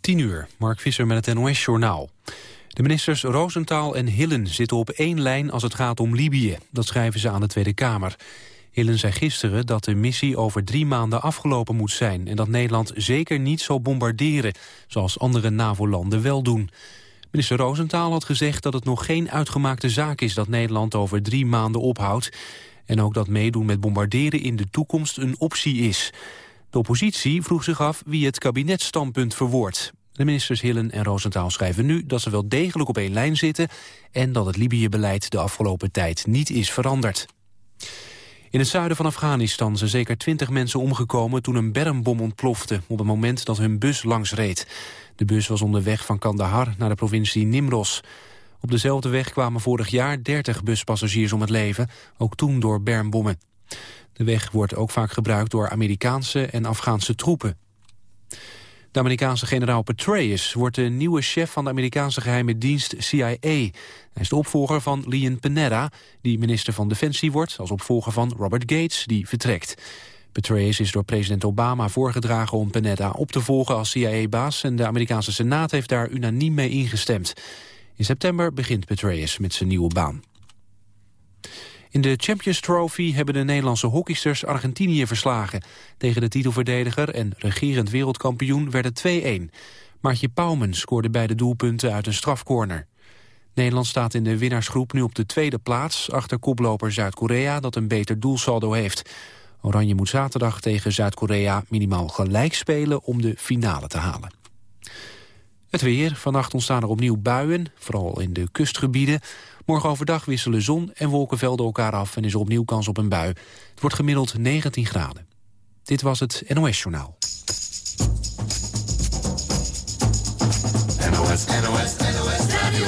10 uur, Mark Visser met het NOS-journaal. De ministers Roosentaal en Hillen zitten op één lijn als het gaat om Libië. Dat schrijven ze aan de Tweede Kamer. Hillen zei gisteren dat de missie over drie maanden afgelopen moet zijn... en dat Nederland zeker niet zal bombarderen, zoals andere NAVO-landen wel doen. Minister Roosentaal had gezegd dat het nog geen uitgemaakte zaak is... dat Nederland over drie maanden ophoudt... en ook dat meedoen met bombarderen in de toekomst een optie is... De oppositie vroeg zich af wie het kabinetsstandpunt verwoordt. De ministers Hillen en Roosentaal schrijven nu dat ze wel degelijk op één lijn zitten... en dat het Libië-beleid de afgelopen tijd niet is veranderd. In het zuiden van Afghanistan zijn zeker twintig mensen omgekomen... toen een bermbom ontplofte op het moment dat hun bus langs reed. De bus was onderweg van Kandahar naar de provincie Nimros. Op dezelfde weg kwamen vorig jaar 30 buspassagiers om het leven... ook toen door bermbommen. De weg wordt ook vaak gebruikt door Amerikaanse en Afghaanse troepen. De Amerikaanse generaal Petraeus wordt de nieuwe chef van de Amerikaanse geheime dienst CIA. Hij is de opvolger van Leon Panetta, die minister van Defensie wordt... als opvolger van Robert Gates, die vertrekt. Petraeus is door president Obama voorgedragen om Panetta op te volgen als CIA-baas... en de Amerikaanse Senaat heeft daar unaniem mee ingestemd. In september begint Petraeus met zijn nieuwe baan. In de Champions Trophy hebben de Nederlandse hockeysters Argentinië verslagen. Tegen de titelverdediger en regerend wereldkampioen werd het 2-1. Maartje Pauwmen scoorde beide doelpunten uit een strafcorner. Nederland staat in de winnaarsgroep nu op de tweede plaats... achter koploper Zuid-Korea dat een beter doelsaldo heeft. Oranje moet zaterdag tegen Zuid-Korea minimaal gelijk spelen... om de finale te halen. Het weer. Vannacht ontstaan er opnieuw buien, vooral in de kustgebieden. Morgen overdag wisselen zon en wolkenvelden elkaar af en is er opnieuw kans op een bui. Het wordt gemiddeld 19 graden. Dit was het NOS Journaal. NOS, NOS, NOS Radio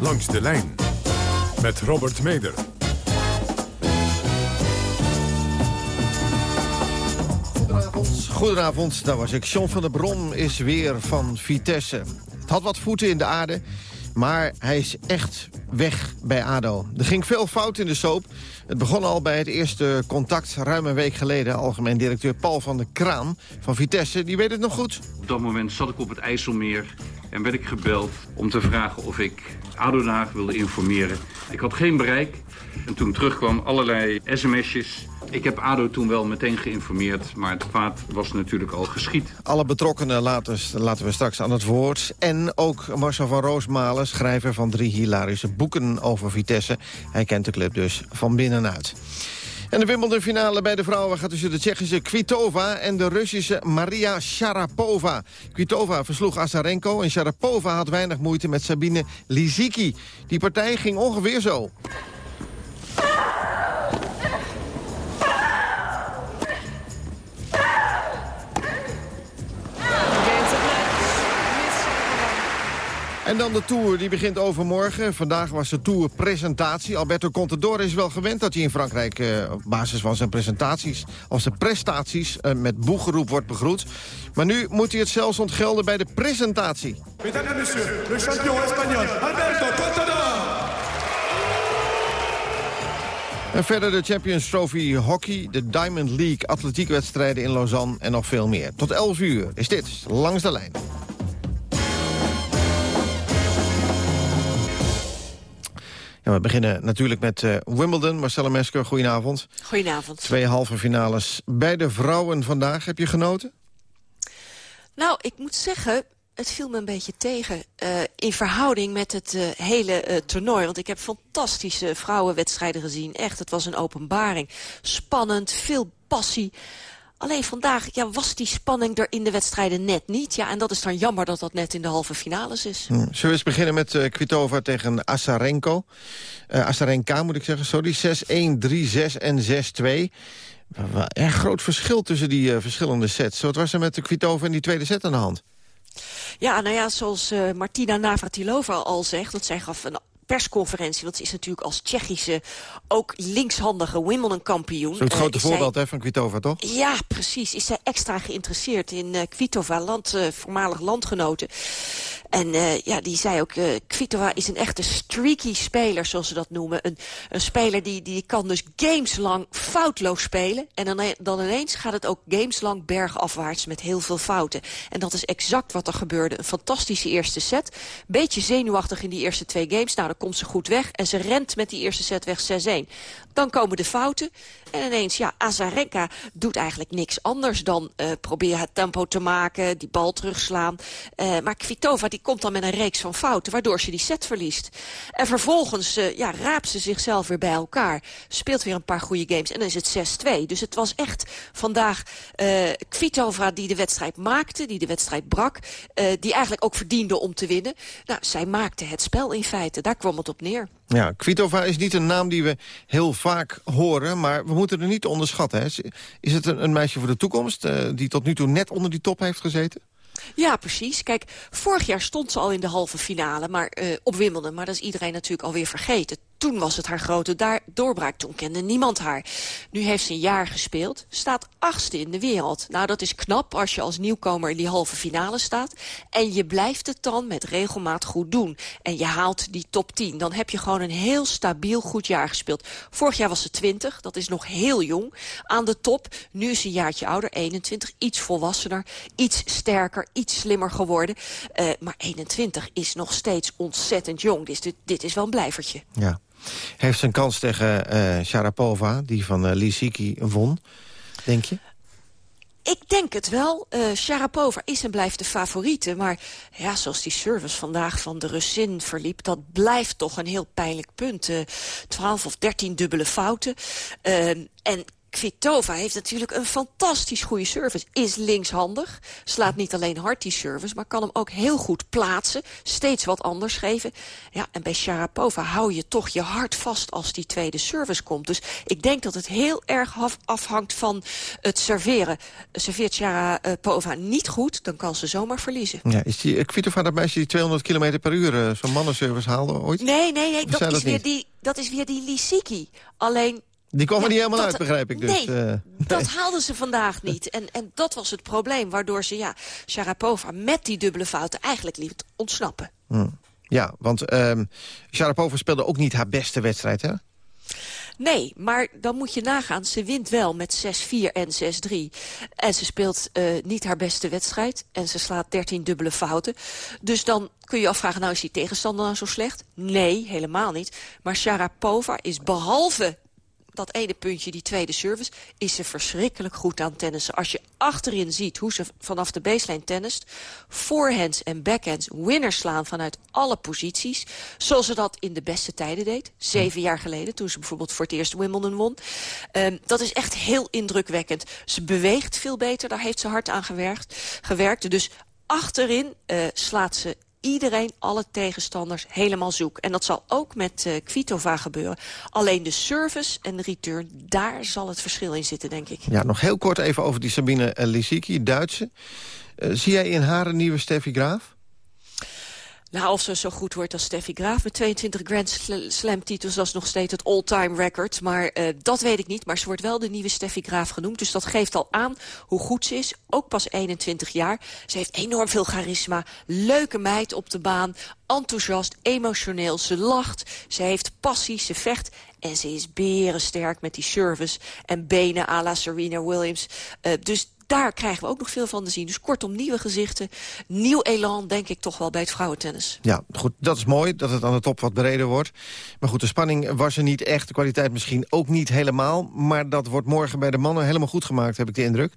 Langs de lijn met Robert Meder. Goedenavond, goedenavond. Daar was ik. John van der Brom is weer van Vitesse. Het had wat voeten in de aarde. Maar hij is echt weg bij ADO. Er ging veel fout in de soap. Het begon al bij het eerste contact ruim een week geleden. Algemeen directeur Paul van der Kraan van Vitesse, die weet het nog goed. Op dat moment zat ik op het IJsselmeer en werd ik gebeld om te vragen of ik ADO Den Haag wilde informeren. Ik had geen bereik en toen terugkwam allerlei sms'jes ik heb ADO toen wel meteen geïnformeerd, maar het kwaad was natuurlijk al geschied. Alle betrokkenen laten, laten we straks aan het woord. En ook Marcel van Roosmalen, schrijver van drie hilarische boeken over Vitesse. Hij kent de club dus van binnenuit. En de Wimbledon-finale bij de vrouwen gaat tussen de Tsjechische Kvitova... en de Russische Maria Sharapova. Kvitova versloeg Azarenko en Sharapova had weinig moeite met Sabine Lisicki. Die partij ging ongeveer zo. En dan de Tour, die begint overmorgen. Vandaag was de Tour-presentatie. Alberto Contador is wel gewend dat hij in Frankrijk... Eh, op basis van zijn presentaties, of zijn prestaties... Eh, met boegeroep wordt begroet. Maar nu moet hij het zelfs ontgelden bij de presentatie. Mesdames messieurs, le champion Alberto Contador! En verder de Champions Trophy Hockey, de Diamond League atletiekwedstrijden in Lausanne en nog veel meer. Tot 11 uur is dit Langs de Lijn. we beginnen natuurlijk met uh, Wimbledon. Marcella Mesker, goedenavond. Goedenavond. Twee halve finales bij de vrouwen vandaag. Heb je genoten? Nou, ik moet zeggen, het viel me een beetje tegen uh, in verhouding met het uh, hele uh, toernooi. Want ik heb fantastische vrouwenwedstrijden gezien. Echt, het was een openbaring. Spannend, veel passie. Alleen vandaag ja, was die spanning er in de wedstrijden net niet. Ja, en dat is dan jammer dat dat net in de halve finales is. Hmm. Zullen we eens beginnen met uh, Kvitova tegen Asarenko? Uh, Asarenka moet ik zeggen, sorry. 6-1, 3-6 en 6-2. Erg groot verschil tussen die verschillende sets. Wat was er met de Kvitova in die tweede set aan de hand? Ja, nou ja, zoals uh, Martina Navratilova al zegt... dat zij gaf een persconferentie. Want ze is natuurlijk als Tsjechische, ook linkshandige Wimbledon-kampioen. Het Eh, grote zij- voorbeeld hè, van Kvitova, toch? ja, precies. Is zij extra geïnteresseerd in eh, Kvitova, land, eh, voormalig landgenoten. En eh, ja, die zei ook, eh, Kvitova is een echte streaky speler, zoals ze dat noemen. Een, een speler die, die kan dus games lang foutloos spelen. En dan, dan ineens gaat het ook games lang bergafwaarts met heel veel fouten. En dat is exact wat er gebeurde. Een fantastische eerste set. Beetje zenuwachtig in die eerste twee games. Nou, dan komt ze goed weg. En ze rent met die eerste set weg 6-1. Dan komen de fouten. En ineens, ja, Azarenka doet eigenlijk niks anders dan proberen het tempo te maken, die bal terugslaan. Eh, maar Kvitova die komt dan met een reeks van fouten, waardoor ze die set verliest. En vervolgens eh, ja, raapt ze zichzelf weer bij elkaar. Speelt weer een paar goede games en dan is het 6-2. Dus het was echt vandaag Kvitova die de wedstrijd maakte, die de wedstrijd brak. die eigenlijk ook verdiende om te winnen. Nou, zij maakte het spel in feite. Daar kwam het op neer. Ja, Kvitova is niet een naam die we heel vaak horen... maar we moeten er niet onderschatten. Hè. Is het een, meisje voor de toekomst... eh, die tot nu toe net onder die top heeft gezeten? Ja, precies. Kijk, vorig jaar stond ze al in de halve finale maar, eh, op Wimbledon. Maar dat is iedereen natuurlijk alweer vergeten. Toen was het haar grote daar doorbraak. Toen kende niemand haar. Nu heeft ze een jaar gespeeld. Staat achtste in de wereld. Nou, dat is knap als je als nieuwkomer in die halve finale staat. En je blijft het dan met regelmaat goed doen. En je haalt die top 10. Dan heb je gewoon een heel stabiel goed jaar gespeeld. Vorig jaar was ze 20. Dat is nog heel jong. Aan de top. Nu is ze een jaartje ouder. 21. Iets volwassener. Iets sterker. Iets slimmer geworden. Eh, maar 21 is nog steeds ontzettend jong. Dus dit, dit is wel een blijvertje. Ja. Heeft een kans tegen eh Sharapova, die van eh Lisicki won, denk je? Ik denk het wel. Eh Sharapova is en blijft de favoriete. Maar ja, zoals die service vandaag van de Russin verliep... dat blijft toch een heel pijnlijk punt. Eh 12 of 13 dubbele fouten. Eh, en Kvitova heeft natuurlijk een fantastisch goede service. Is linkshandig. Slaat niet alleen hard die service, maar kan hem ook heel goed plaatsen. Steeds wat anders geven. Ja, en bij Sharapova hou je toch je hart vast als die tweede service komt. Dus ik denk dat het heel erg af- afhangt van het serveren. Serveert Sharapova niet goed, dan kan ze zomaar verliezen. Ja, is die, eh, Kvitova dat meisje die 200 km per uur eh, zo'n mannenservice haalde ooit? Nee, nee, nee, dat is, weer die, dat is weer die Lisicki. Alleen Die kwam er niet helemaal dat- uit, begrijp ik dus. Nee, eh. dat haalden ze vandaag niet. En, en dat was het probleem, waardoor ze ja, Sharapova met die dubbele fouten eigenlijk liet ontsnappen. ja, want ehm Sharapova speelde ook niet haar beste wedstrijd, hè? Nee, maar dan moet je nagaan. Ze wint wel met 6-4 en 6-3. En ze speelt eh, niet haar beste wedstrijd. En ze slaat 13 dubbele fouten. Dus dan kun je je afvragen, nou is die tegenstander nou zo slecht? Nee, helemaal niet. Maar Sharapova is behalve dat ene puntje, die tweede service, is ze verschrikkelijk goed aan tennissen. Als je achterin ziet hoe ze vanaf de baseline tennist, forehands en backhands winners slaan vanuit alle posities, zoals ze dat in de beste tijden deed, zeven jaar geleden, toen ze bijvoorbeeld voor het eerst Wimbledon won. Ehm, dat is echt heel indrukwekkend. Ze beweegt veel beter, daar heeft ze hard aan gewerkt. gewerkt. Dus achterin eh, slaat ze iedereen, alle tegenstanders, helemaal zoek. En dat zal ook met eh, Kvitova gebeuren. Alleen de service en de return, daar zal het verschil in zitten, denk ik. Ja, nog heel kort even over die Sabine Lisicki, Duitse. Eh, zie jij in haar een nieuwe Steffi Graaf? Nou, of ze zo goed wordt als Steffi Graaf met 22 Grand Sl- Slam titels, dat is nog steeds het all-time record. Maar eh, dat weet ik niet. Maar ze wordt wel de nieuwe Steffi Graaf genoemd. Dus dat geeft al aan hoe goed ze is. Ook pas 21 jaar. Ze heeft enorm veel charisma. Leuke meid op de baan. Enthousiast, emotioneel. Ze lacht. Ze heeft passie. Ze vecht. En ze is berensterk met die service en benen à la Serena Williams. Eh, dus daar krijgen we ook nog veel van te zien. Dus kortom, nieuwe gezichten. Nieuw elan, denk ik toch wel bij het vrouwentennis. Ja, goed, dat is mooi, dat het aan de top wat breder wordt. Maar goed, de spanning was er niet echt, de kwaliteit misschien ook niet helemaal. Maar dat wordt morgen bij de mannen helemaal goed gemaakt, heb ik de indruk.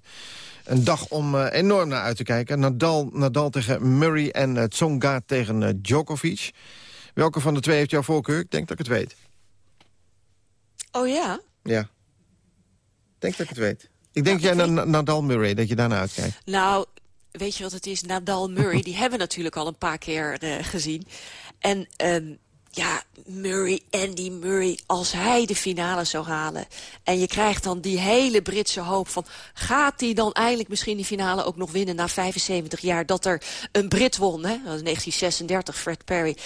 Een dag om eh, enorm naar uit te kijken. Nadal, Nadal tegen Murray en uh, Tsonga tegen uh, Djokovic. Welke van de twee heeft jouw voorkeur? Ik denk dat ik het weet. Oh ja? Ja. Ik denk dat ik het weet. Ik denk jij naar Nadal Murray, dat je daarna uitkijkt. Nou, weet je wat het is? Nadal Murray, die hebben we natuurlijk al een paar keer uh, gezien. En um, ja, Murray, Andy Murray, als hij de finale zou halen... en je krijgt dan die hele Britse hoop van... gaat hij dan eindelijk misschien die finale ook nog winnen na 75 jaar... dat er een Brit won, hè? 1936, Fred Perry.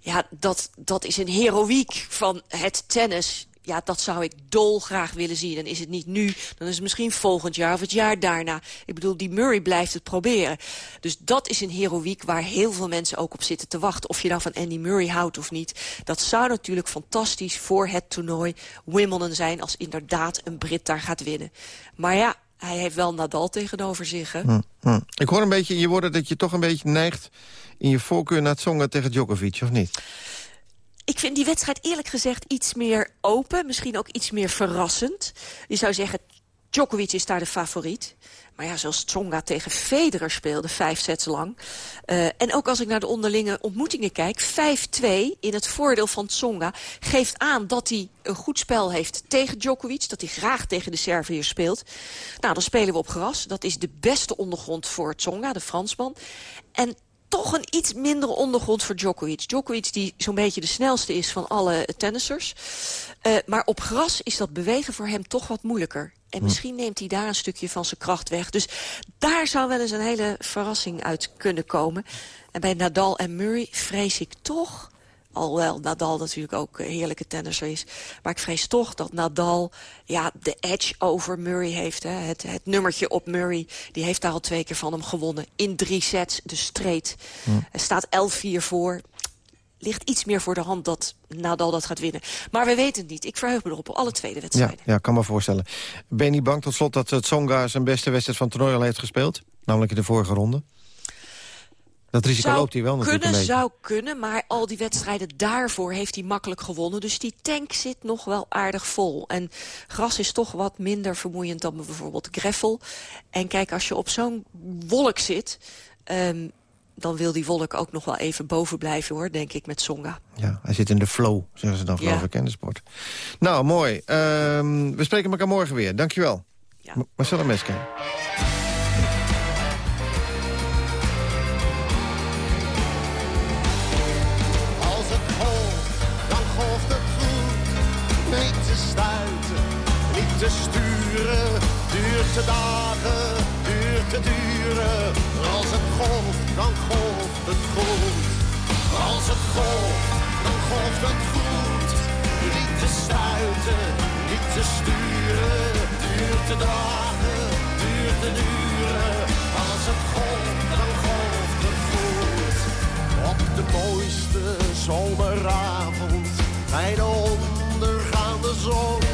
Ja, dat, dat is een heroïek van het tennis ja, dat zou ik dolgraag willen zien. En is het niet nu, dan is het misschien volgend jaar of het jaar daarna. Ik bedoel, die Murray blijft het proberen. Dus dat is een heroïek waar heel veel mensen ook op zitten te wachten. Of je nou van Andy Murray houdt of niet. Dat zou natuurlijk fantastisch voor het toernooi Wimbledon zijn... als inderdaad een Brit daar gaat winnen. Maar ja, hij heeft wel Nadal tegenover zich. Hm, hm. Ik hoor een beetje in je woorden dat je toch een beetje neigt... in je voorkeur naar het zongen tegen Djokovic, of niet? Ik vind die wedstrijd eerlijk gezegd iets meer open. Misschien ook iets meer verrassend. Je zou zeggen, Djokovic is daar de favoriet. Maar ja, zoals Tsonga tegen Federer speelde, vijf sets lang. Uh, en ook als ik naar de onderlinge ontmoetingen kijk... 5-2 in het voordeel van Tsonga geeft aan dat hij een goed spel heeft tegen Djokovic. Dat hij graag tegen de Serviër speelt. Nou, dan spelen we op gras. Dat is de beste ondergrond voor Tsonga, de Fransman. En toch een iets mindere ondergrond voor Djokovic. Djokovic die zo'n beetje de snelste is van alle tennissers. Uh, maar op gras is dat bewegen voor hem toch wat moeilijker. En hm. misschien neemt hij daar een stukje van zijn kracht weg. Dus daar zou wel eens een hele verrassing uit kunnen komen. En bij Nadal en Murray vrees ik toch Alhoewel Nadal natuurlijk ook een heerlijke tennisser is. Maar ik vrees toch dat Nadal ja, de edge over Murray heeft. Hè. Het, het nummertje op Murray, die heeft daar al twee keer van hem gewonnen. In drie sets, de street. Hm. Er staat 11-4 voor. Ligt iets meer voor de hand dat Nadal dat gaat winnen. Maar we weten het niet. Ik verheug me erop op alle tweede wedstrijden. Ja, ja kan me voorstellen. Ben je niet bang tot slot dat Tsonga zijn beste wedstrijd van toernooi al heeft gespeeld? Namelijk in de vorige ronde? Dat risico zou loopt hij wel natuurlijk kunnen, Zou kunnen, maar al die wedstrijden daarvoor heeft hij makkelijk gewonnen. Dus die tank zit nog wel aardig vol. En gras is toch wat minder vermoeiend dan bijvoorbeeld greffel. En kijk, als je op zo'n wolk zit... Um, dan wil die wolk ook nog wel even boven blijven, hoor, denk ik, met Songa. Ja, hij zit in de flow, zeggen ze dan, geloof ik, in de sport. Nou, mooi. Um, we spreken elkaar morgen weer. Dankjewel. Ja. Marcella Mesker. Te dagen, duurt te duren. Als het golft, dan golft het goed. Als het golft, dan golft het goed. Niet te stuiten, niet te sturen. Duurt te dagen, duurt te duren. Als het golft, dan golft het goed. Op de mooiste zomeravond, bij de ondergaande zon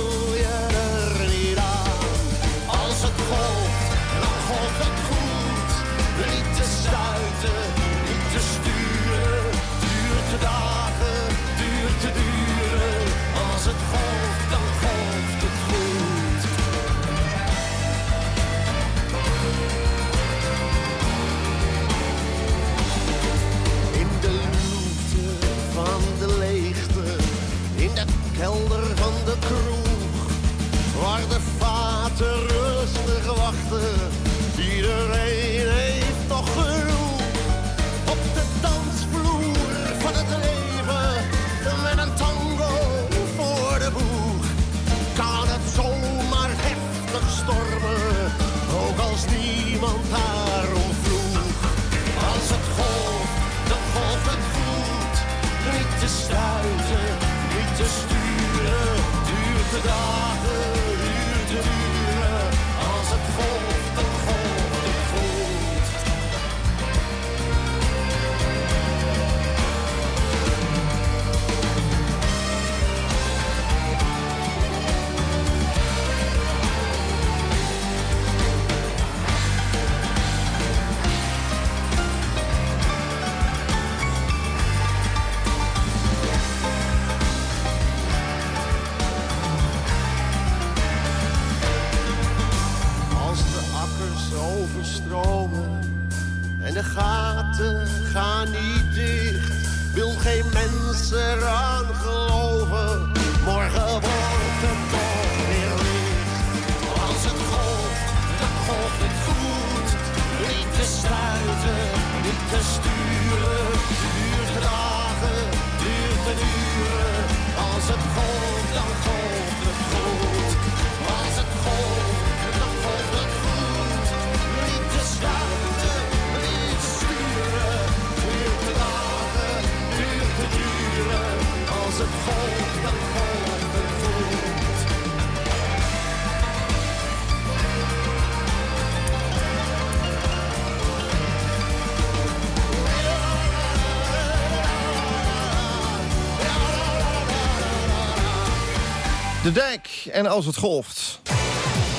De dijk en als het golft.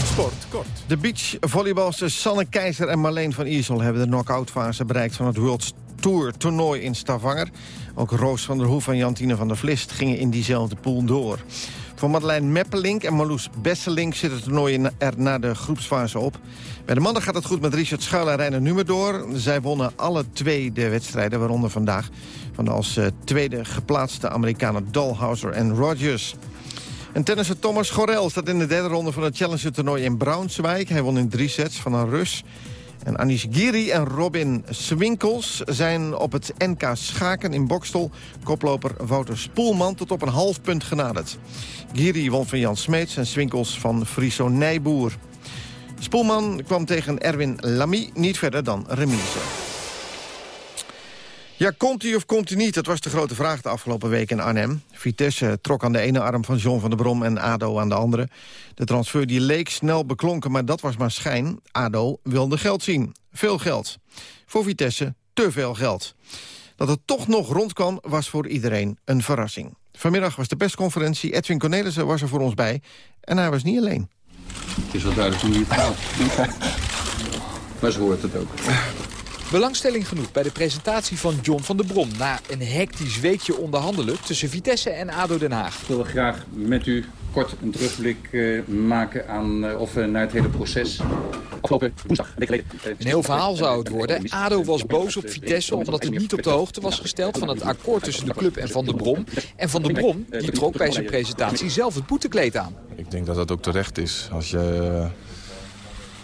Sport kort. De beachvolleybalsters Sanne Keizer en Marleen van Iersel... hebben de knock-outfase bereikt van het World Tour toernooi in Stavanger. Ook Roos van der Hoef en Jantine van der Vlist gingen in diezelfde pool door. Voor Madeleine Meppelink en Marloes Besselink zit het toernooi er na de groepsfase op. Bij de mannen gaat het goed met Richard Schuil en Reiner Numer door. Zij wonnen alle twee de wedstrijden, waaronder vandaag... van de als eh, tweede geplaatste Amerikanen Dalhouser en Rogers. En tennisser Thomas Gorel staat in de derde ronde van het Challenger-toernooi in Braunschweig. Hij won in drie sets van een Rus. En Anish Giri en Robin Swinkels zijn op het NK Schaken in Bokstel... koploper Wouter Spoelman tot op een half punt genaderd. Giri won van Jan Smeets en Swinkels van Friso Nijboer. Spoelman kwam tegen Erwin Lamy niet verder dan remise. Ja, komt hij of komt hij niet? Dat was de grote vraag de afgelopen week in Arnhem. Vitesse trok aan de ene arm van John van der Brom en ADO aan de andere. De transfer die leek snel beklonken, maar dat was maar schijn. ADO wilde geld zien. Veel geld. Voor Vitesse te veel geld. Dat het toch nog rondkwam, was voor iedereen een verrassing. Vanmiddag was de persconferentie. Edwin Cornelissen was er voor ons bij. En hij was niet alleen. Het is wel duidelijk hoe je het gaat. Maar ze hoort het ook. Belangstelling genoeg bij de presentatie van John van der Brom... na een hectisch weekje onderhandelen tussen Vitesse en ADO Den Haag. Ik wil graag met u kort een terugblik eh, maken aan, eh, of, eh, naar het hele proces. Afgelopen woensdag, een week geleden. Een heel verhaal zou het worden. ADO was boos op Vitesse omdat het niet op de hoogte was gesteld... van het akkoord tussen de club en Van der Brom. En Van der Brom die trok bij zijn presentatie zelf het boetekleed aan. Ik denk dat dat ook terecht is. Als je,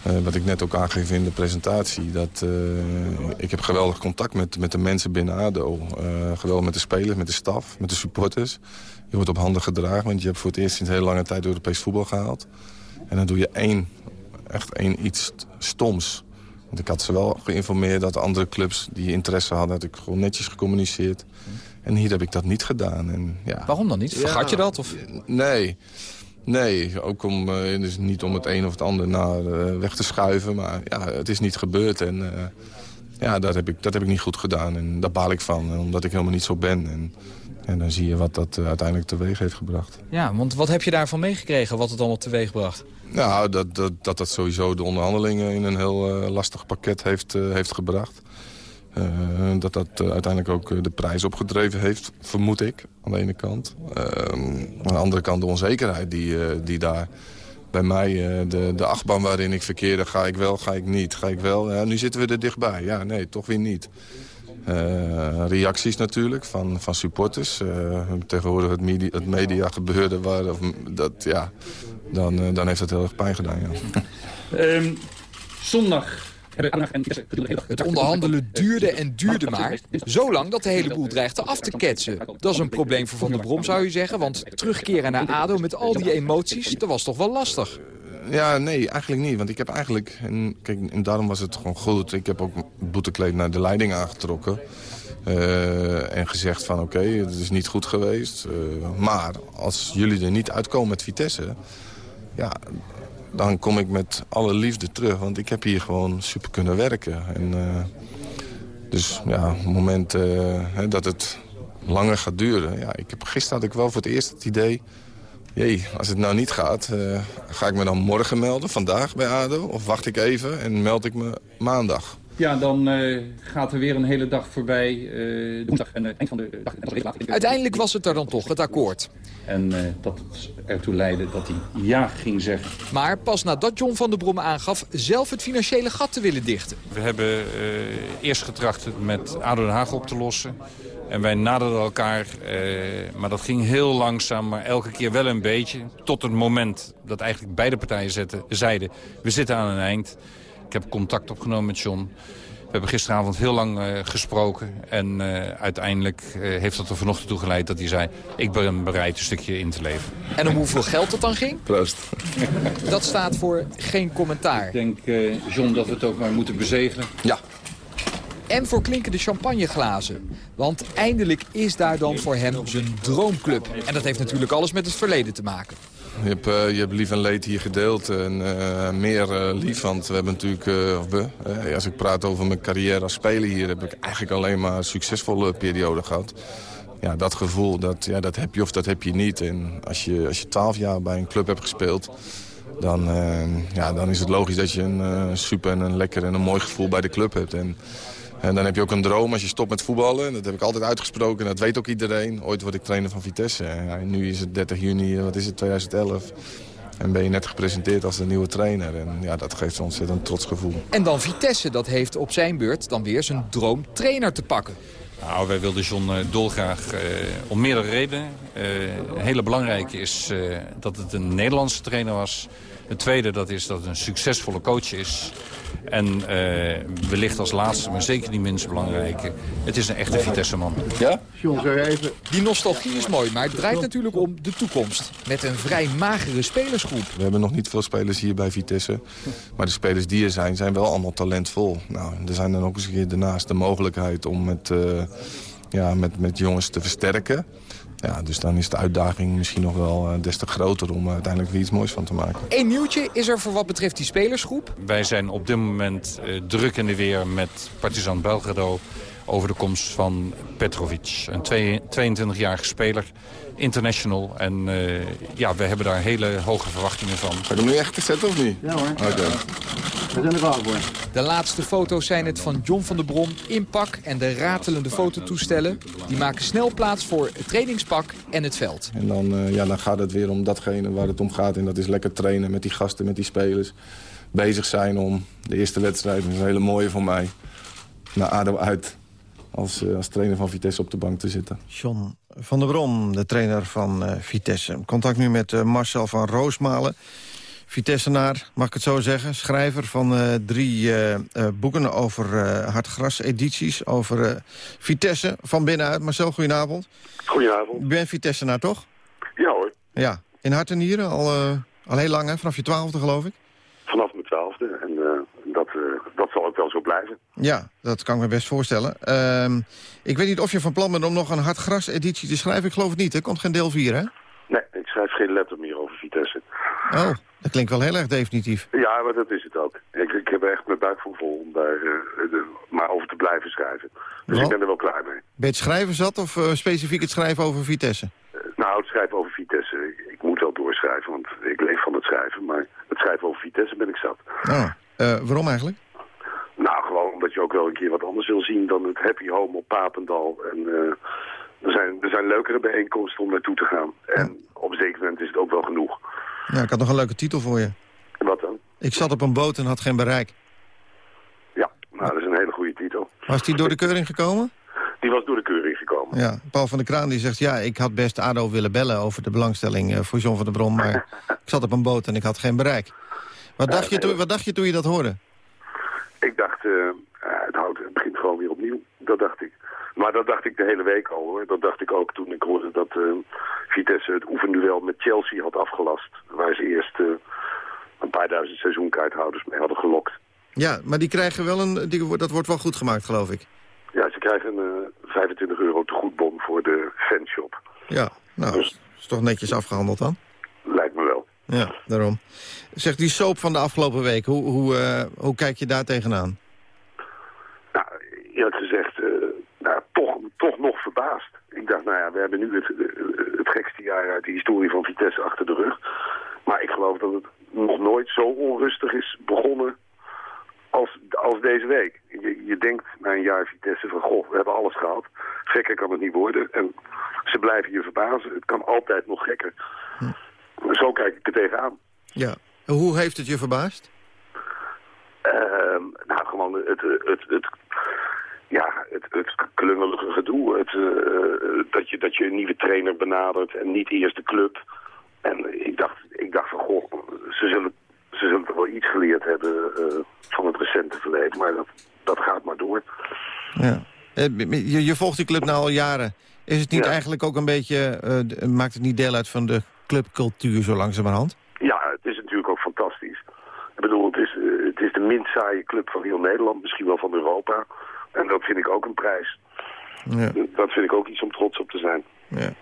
wat ik net ook aangeef in de presentatie... dat eh, ik heb geweldig contact met, met de mensen binnen ADO. Eh, geweldig met de spelers, met de staf, met de supporters. Je wordt op handen gedragen, want je hebt voor het eerst sinds heel lange tijd Europees voetbal gehaald. En dan doe je één, echt één iets stoms. Want ik had ze wel geïnformeerd dat andere clubs die interesse hadden... had ik gewoon netjes gecommuniceerd. En hier heb ik dat niet gedaan. En, ja. Waarom dan niet? Vergat je dat? Of... Nee, nee. Ook om, eh, dus niet om het een of het ander naar eh, weg te schuiven. Maar ja, het is niet gebeurd. En eh, ja, dat heb, ik, dat heb ik niet goed gedaan. En daar baal ik van, omdat ik helemaal niet zo ben. En, en dan zie je wat dat uiteindelijk teweeg heeft gebracht. Ja, want wat heb je daarvan meegekregen, wat het allemaal teweeg bracht? Nou, dat dat, dat, dat sowieso de onderhandelingen in een heel lastig pakket heeft, heeft gebracht. Eh, dat dat eh, uiteindelijk ook eh, de prijs opgedreven heeft, vermoed ik, aan de ene kant. Ehm, aan de andere kant de onzekerheid die, die daar bij mij, de, de achtbaan waarin ik verkeerde, ga ik wel, ga ik niet, ga ik wel. Nu zitten we er dichtbij. Ja, nee, toch weer niet. Reacties natuurlijk van, van supporters. Tegenwoordig het media, het media gebeurde, waar, dat, ja, dan, dan heeft dat heel erg pijn gedaan. Ja. Ehm, zondag Het onderhandelen duurde en duurde maar. Zo lang dat de hele boel dreigde af te ketsen. Dat is een probleem voor Van der Brom, zou je zeggen. Want terugkeren naar ADO met al die emoties, dat was toch wel lastig. Ja, nee, eigenlijk niet. Want ik heb eigenlijk... En, kijk, en daarom was het gewoon goed. Ik heb ook boetekleed naar de leiding aangetrokken. eh, en gezegd van oké, het is niet goed geweest. eh, maar als jullie er niet uitkomen met Vitesse... Ja, dan kom ik met alle liefde terug. Want ik heb hier gewoon super kunnen werken. En, eh, dus ja, op het moment eh, dat het langer gaat duren... Ja, ik heb, gisteren had ik wel voor het eerst het idee Jee, als het nou niet gaat, eh, ga ik me dan morgen melden, vandaag bij ADO? Of wacht ik even en meld ik me maandag? Ja, dan uh, gaat er weer een hele dag voorbij. Uh, woensdag en uh, eind van de dag. Uiteindelijk was het er dan toch, het akkoord. En dat ertoe leidde dat hij ja ging zeggen. Maar pas nadat John van der Brom aangaf zelf het financiële gat te willen dichten. We hebben eerst getracht het met ADO Den Haag op te lossen. En wij naderden elkaar, maar dat ging heel langzaam, maar elke keer wel een beetje. Tot het moment dat eigenlijk beide partijen zetten, zeiden, we zitten aan een eind. Ik heb contact opgenomen met John. We hebben gisteravond heel lang uh, gesproken. En uh, uiteindelijk uh, heeft dat er vanochtend toe geleid dat hij zei... ik ben bereid een stukje in te leveren. En om hoeveel geld het dan ging? Proost. Dat staat voor geen commentaar. Ik denk, John, dat we het ook maar moeten bezegelen. Ja. En voor klinkende champagneglazen. Want eindelijk is daar dan voor hem zijn droomclub. En dat heeft natuurlijk alles met het verleden te maken. Je hebt, uh, je hebt lief en leed hier gedeeld en uh, meer uh, lief. Want we hebben natuurlijk, als ik praat over mijn carrière als speler hier... heb ik eigenlijk alleen maar een succesvolle periode gehad. Ja, dat gevoel, dat, ja, dat heb je of dat heb je niet. En als je, als je twaalf jaar bij een club hebt gespeeld... Dan, ja, dan is het logisch dat je een super en een lekker en een mooi gevoel bij de club hebt. En, en dan heb je ook een droom als je stopt met voetballen. Dat heb ik altijd uitgesproken. Dat weet ook iedereen. Ooit word ik trainer van Vitesse. En nu is het 30 juni, wat is het, 2011. En ben je net gepresenteerd als de nieuwe trainer. En ja, dat geeft een ontzettend trots gevoel. En dan Vitesse, dat heeft op zijn beurt dan weer zijn droom trainer te pakken. Nou, wij wilden John uh, dolgraag uh, om meerdere redenen. Uh, een hele belangrijke is dat het een Nederlandse trainer was. Het tweede dat is dat het een succesvolle coach is. En uh, wellicht als laatste, maar zeker niet minst belangrijke... het is een echte Vitesse-man. Ja? John, zou even... Die nostalgie is mooi, maar het draait natuurlijk om de toekomst. Met een vrij magere spelersgroep. We hebben nog niet veel spelers hier bij Vitesse. Maar de spelers die er zijn, zijn wel allemaal talentvol. Nou, er zijn dan ook eens een keer daarnaast de mogelijkheid om met, uh, ja, met, met jongens te versterken. Ja, dus dan is de uitdaging misschien nog wel uh, des te groter om uiteindelijk weer iets moois van te maken. Eén nieuwtje is er voor wat betreft die spelersgroep. Wij zijn op dit moment uh, druk in de weer met Partizan Belgrado over de komst van Petrovic. Een 22-jarige speler, international. En uh, ja, we hebben daar hele hoge verwachtingen van. Ga je hem nu echt te zetten of niet? Ja hoor. Oké. Okay. We zijn er klaar voor. De laatste foto's zijn het van John van der Brom in pak en de ratelende fototoestellen. Die maken snel plaats voor het trainingspak en het veld. En dan, uh, ja, dan gaat het weer om datgene waar het om gaat. En dat is lekker trainen met die gasten, met die spelers. Bezig zijn om de eerste wedstrijd, dat is een hele mooie voor mij, naar ADO uit als, uh, als trainer van Vitesse op de bank te zitten. John van der Brom, de trainer van uh, Vitesse. Contact nu met uh, Marcel van Roosmalen. Vitessenaar, mag ik het zo zeggen. Schrijver van uh, drie boeken over hartgras-edities. Over Vitesse van binnenuit. Marcel, goedenavond. Goedenavond. U bent Vitessenaar, toch? Ja hoor. Ja, in hart en nieren. Al, al heel lang, hè? Vanaf je twaalfde, geloof ik? Vanaf mijn twaalfde. En dat, dat zal ook wel zo blijven. Ja, dat kan ik me best voorstellen. Ehm, ik weet niet of je van plan bent om nog een hartgras-editie te schrijven. Ik geloof het niet, er komt geen deel 4, hè? Nee, ik schrijf geen letter meer over Vitesse. Oh, dat klinkt wel heel erg definitief. Ja, maar dat is het ook. Ik, ik heb echt mijn buik vol om daar uh, de, maar over te blijven schrijven. Dus ik ben er wel klaar mee. Ben je het schrijven zat of uh, specifiek het schrijven over Vitesse? Uh, nou, het schrijven over Vitesse. Ik, ik, moet wel doorschrijven, want ik leef van het schrijven. Maar het schrijven over Vitesse ben ik zat. Oh, waarom eigenlijk? Omdat je ook wel een keer wat anders wil zien dan het happy home op Papendal. En er, zijn, er zijn leukere bijeenkomsten om naartoe te gaan. En ja. op een zeker moment is het ook wel genoeg. Ja, ik had nog een leuke titel voor je. Wat dan? Ik zat op een boot en had geen bereik. Ja, nou, dat is een hele goede titel. Was die door de keuring gekomen? Die was door de keuring gekomen. Ja, Paul van der Kraan die zegt... ja, ik had best ADO willen bellen over de belangstelling uh, voor John van der Brom... maar ik zat op een boot en ik had geen bereik. Wat dacht, je, toen, wat dacht je toen je dat hoorde? Ik dacht, uh, het, houdt, het begint gewoon weer opnieuw. Dat dacht ik. Maar dat dacht ik de hele week al hoor. Dat dacht ik ook toen ik hoorde dat uh, Vitesse het oefenduel met Chelsea had afgelast. Waar ze eerst uh, een paar duizend seizoenkaarthouders mee hadden gelokt. Ja, maar die krijgen wel een, die, dat wordt wel goed gemaakt geloof ik. Ja, ze krijgen een uh, 25 euro tegoedbon voor de fanshop. Ja, nou, dus, is toch netjes afgehandeld dan? Lijkt me wel. Ja, daarom. Zeg, die soap van de afgelopen week, hoe, hoe, hoe kijk je daar tegenaan? Nou, eerlijk gezegd, toch, nog verbaasd. Ik dacht, nou ja, we hebben nu het, het gekste jaar uit de historie van Vitesse achter de rug. Maar ik geloof dat het nog nooit zo onrustig is begonnen als, als deze week. Je, je denkt na een jaar Vitesse van, goh, we hebben alles gehad. Gekker kan het niet worden. En ze blijven je verbazen. Het kan altijd nog gekker. Zo kijk ik er tegenaan. Ja. En Hoe heeft het je verbaasd? Ehm, nou, gewoon het, het, het, ja, het, het Het, eh, dat, je, dat je een nieuwe trainer benadert en niet eerst de club. En ik dacht, ik dacht van, goh, ze zullen, ze zullen toch wel iets geleerd hebben eh, van het recente verleden. Maar dat, dat gaat maar door. Ja. Eh, Je, je volgt die club nou al jaren. Is het niet Ja. eigenlijk ook een beetje... eh, maakt het niet deel uit van de clubcultuur zo langzamerhand? Ja, het is natuurlijk ook fantastisch. Ik bedoel, het is, eh, het is de minst saaie club van heel Nederland, misschien wel van Europa. En dat vind ik ook een prijs. Ja. Dat vind ik ook iets om trots op te zijn. Ja.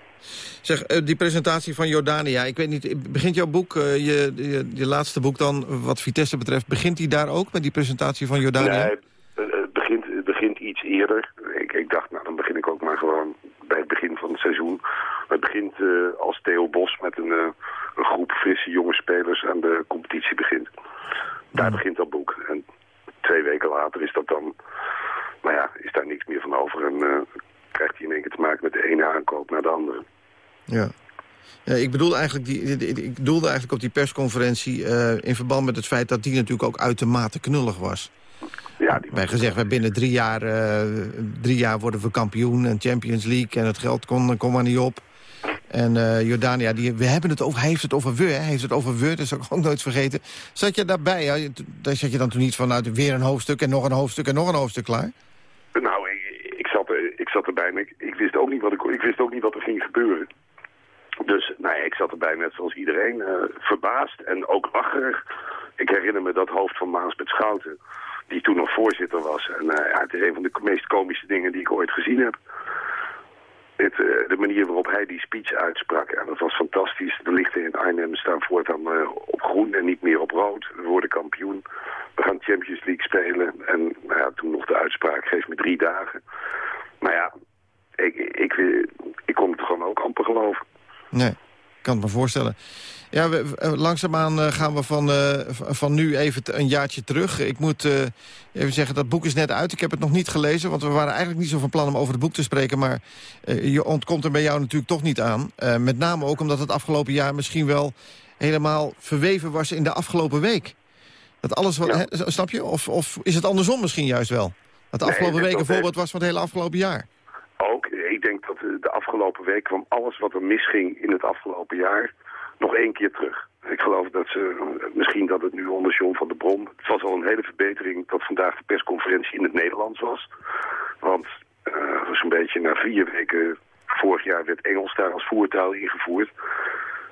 Zeg, eh, die presentatie van Jordania, ik weet niet, begint jouw boek, eh, je, je, je laatste boek dan, wat Vitesse betreft, begint die daar ook met die presentatie van Jordania? Nee, eh, het begint, het begint iets eerder. Ik, ik dacht, nou dan begin ik ook maar gewoon bij het begin van het seizoen. Het begint eh, als Theo Bos met een, eh, een groep frisse jonge spelers aan de competitie begint. Daar begint dat boek. En twee weken later is dat dan, nou ja, is daar niks meer van over. En eh, krijgt hij in één keer te maken met de ene aankoop naar de andere. Ja. Ja, ik, bedoel eigenlijk die, ik bedoelde eigenlijk op die persconferentie eh, in verband met het feit dat die natuurlijk ook uitermate knullig was. Ja, die Wij gezegd, binnen drie jaar, eh, drie jaar worden we kampioen en Champions League en het geld kon, kon maar niet op. En eh, Jordania, die, we hebben het over, hij heeft het over we, hij heeft het over we, dat is ook, ook nooit vergeten. Zat je daarbij? Ja, daar zat je dan toen niet van, nou, weer een hoofdstuk en nog een hoofdstuk en nog een hoofdstuk klaar? Nou, ik, ik, zat, er, ik zat erbij en ik, ik, wist ook niet wat ik, ik wist ook niet wat er ging gebeuren. Dus nou ja, ik zat erbij net zoals iedereen, eh, verbaasd en ook lacherig. Ik herinner me dat hoofd van Maas met Schouten, die toen nog voorzitter was. En eh, ja, het is een van de meest komische dingen die ik ooit gezien heb. Het, eh, de manier waarop hij die speech uitsprak, en dat was fantastisch. De lichten in Arnhem staan voortaan op groen en niet meer op rood. We worden kampioen. We gaan Champions League spelen. En nou toen nog de uitspraak, geef me drie dagen. Maar ja, ik, ik, ik kon het gewoon ook amper geloven. Nee, ik kan het me voorstellen. Ja, we, eh, langzaamaan eh, gaan we van, eh, van nu even een jaartje terug. Ik moet even zeggen, dat boek is net uit. Ik heb het nog niet gelezen, want we waren eigenlijk niet zo van plan om over het boek te spreken. Maar je ontkomt er bij jou natuurlijk toch niet aan. Met name ook omdat het afgelopen jaar misschien wel helemaal verweven was in de afgelopen week. Dat alles, wat, Ja. hè, snap je? Of, of is het andersom misschien juist wel? Dat de afgelopen week een voorbeeld was van het hele afgelopen jaar. Ook, ik denk dat de, afgelopen week kwam alles wat er misging in het afgelopen jaar nog één keer terug. Ik geloof dat ze, misschien dat het nu onder John van der Brom... Het was al een hele verbetering dat vandaag de persconferentie in het Nederlands was. Want eh, zo'n beetje na vier weken vorig jaar werd Engels daar als voertaal ingevoerd.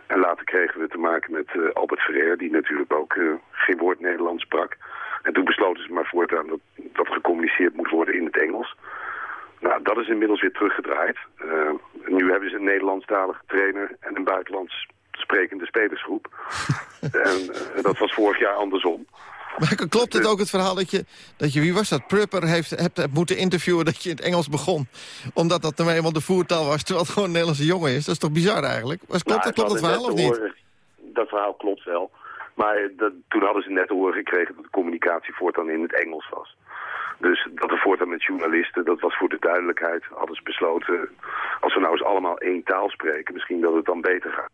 En later kregen we te maken met eh, Albert Ferrer, die natuurlijk ook eh, geen woord Nederlands sprak. En toen besloten ze maar voortaan dat, dat gecommuniceerd moet worden in het Engels. Nou, dat is inmiddels weer teruggedraaid. Eh, nu hebben ze een Nederlandstalige trainer en een buitenlands sprekende spelersgroep. en eh, dat was vorig jaar andersom. Maar klopt het ook het verhaal dat je, dat je wie was dat, Prupper heeft, hebt, hebt moeten interviewen dat je in het Engels begon? Omdat dat nou eenmaal de voertaal was, terwijl het gewoon een Nederlandse jongen is. Dat is toch bizar eigenlijk? Was, klopt, Nou, dat, klopt het verhaal of niet? horen- dat verhaal klopt wel. Maar eh, dat, toen hadden ze net te horen gekregen dat de communicatie voortaan in het Engels was. Dus dat er voortaan met journalisten, dat was voor de duidelijkheid, hadden ze besloten... als we nou eens allemaal één taal spreken, misschien dat het dan beter gaat.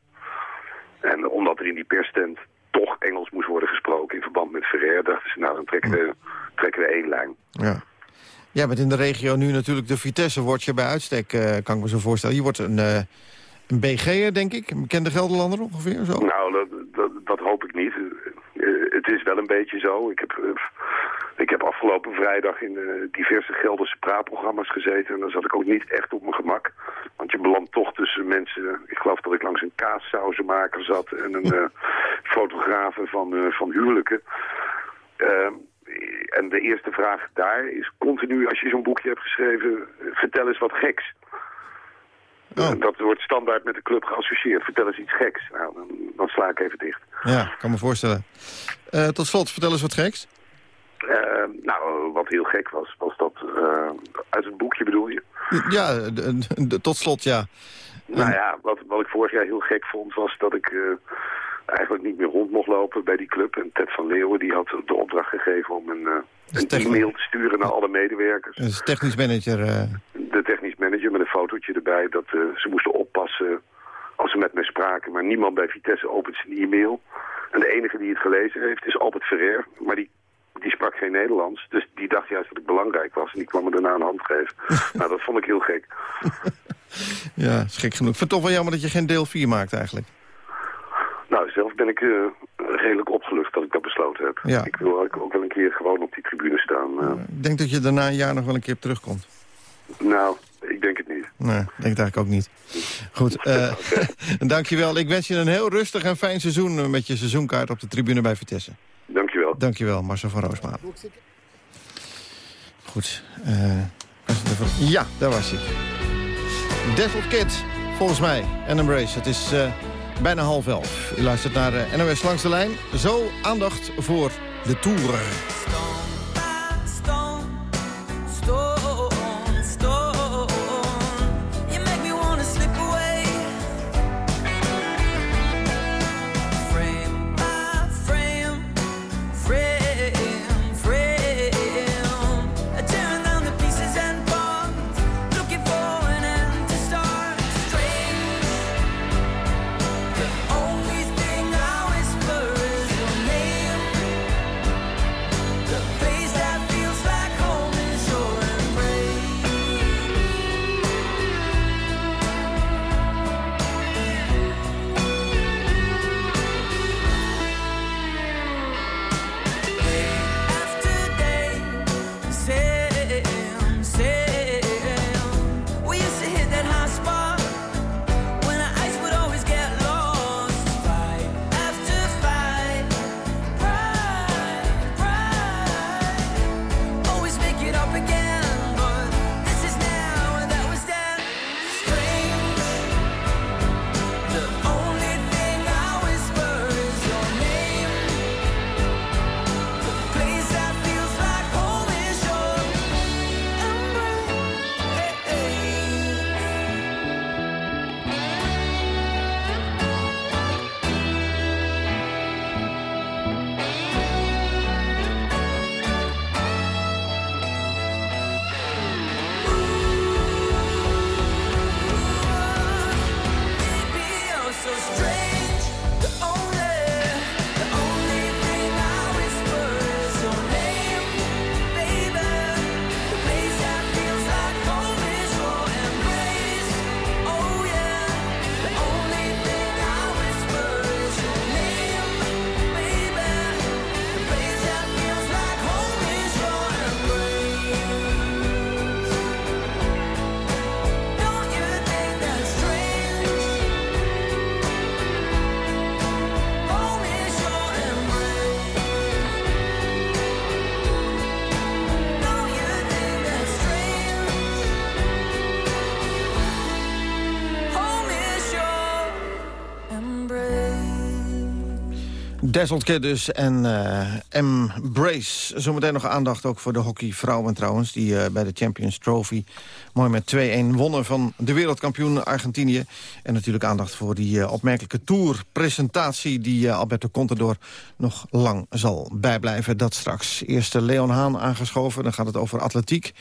En omdat er in die perstent toch Engels moest worden gesproken in verband met Ferrer... dachten ze, nou dan trekken we, trekken we één lijn. Ja. Jij bent in de regio nu natuurlijk de Vitesse, word je bij uitstek, eh, kan ik me zo voorstellen. Je wordt een, eh een BG'er, denk ik, een bekende Gelderlander ongeveer, zo? Nou, dat, dat, dat hoop ik niet. Eh, het is wel een beetje zo. Ik heb, ik heb afgelopen vrijdag in eh, diverse Gelderse praatprogramma's gezeten. En dan zat ik ook niet echt op mijn gemak. Want je belandt toch tussen mensen... Ik geloof dat ik langs een kaassauzenmaker zat en een eh fotografe van, eh, van huwelijken. Ehm, en de eerste vraag daar is continu, als je zo'n boekje hebt geschreven... vertel eens wat geks. Oh. Dat wordt standaard met de club geassocieerd. Vertel eens iets geks. Nou, dan, dan sla ik even dicht. Ja, kan me voorstellen. Tot slot, vertel eens wat geks. Eh, nou, wat heel gek was, was dat... eh, uit het boekje bedoel je? Ja, de- de- tot slot ja. Nou ja, wat, wat ik vorig jaar heel gek vond was dat ik eh, eigenlijk niet meer rond mocht lopen bij die club. En Ted van Leeuwen die had de opdracht gegeven om een, e-mail te sturen naar alle medewerkers. Is technisch manager. De technisch manager met een fotootje erbij dat ze moesten oppassen als ze met mij spraken. Maar niemand bij Vitesse opent zijn e-mail. En de enige die het gelezen heeft is Albert Ferrer. Maar die, die sprak geen Nederlands. Dus die dacht juist dat ik belangrijk was. En die kwam me daarna een hand geven. nou, dat vond ik heel gek. ja, is gek genoeg. Ik vind het toch wel jammer dat je geen deel 4 maakt eigenlijk. Nou, zelf ben ik eh, redelijk opgelucht dat ik dat besloten heb. Ja. Ik wil ook ook wel een keer gewoon op die tribune staan. eh. Ik denk dat je daarna een jaar nog wel een keer op terugkomt. nou, ik denk het niet. Nee, ik denk het eigenlijk ook niet. Goed, eh dankjewel. Ik wens je een heel rustig en fijn seizoen... met je seizoenkaart op de tribune bij Vitesse. Dankjewel. Marcel van Roosmalen. Goed. even- ja, daar was hij. Dazzled Kid, volgens mij. En Embrace. Het is eh, bijna half elf. U luistert naar eh, NOS Langs de Lijn. Zo aandacht voor de Tour. Kid dus en eh Embrace. Zometeen nog aandacht ook voor de hockeyvrouwen trouwens... die eh, bij de Champions Trophy mooi met 2-1 wonnen van de wereldkampioen Argentinië. En natuurlijk aandacht voor die eh, opmerkelijke tourpresentatie... die Alberto Contador nog lang zal bijblijven. Dat straks. Eerst Leon Haan aangeschoven. Dan gaat het over atletiek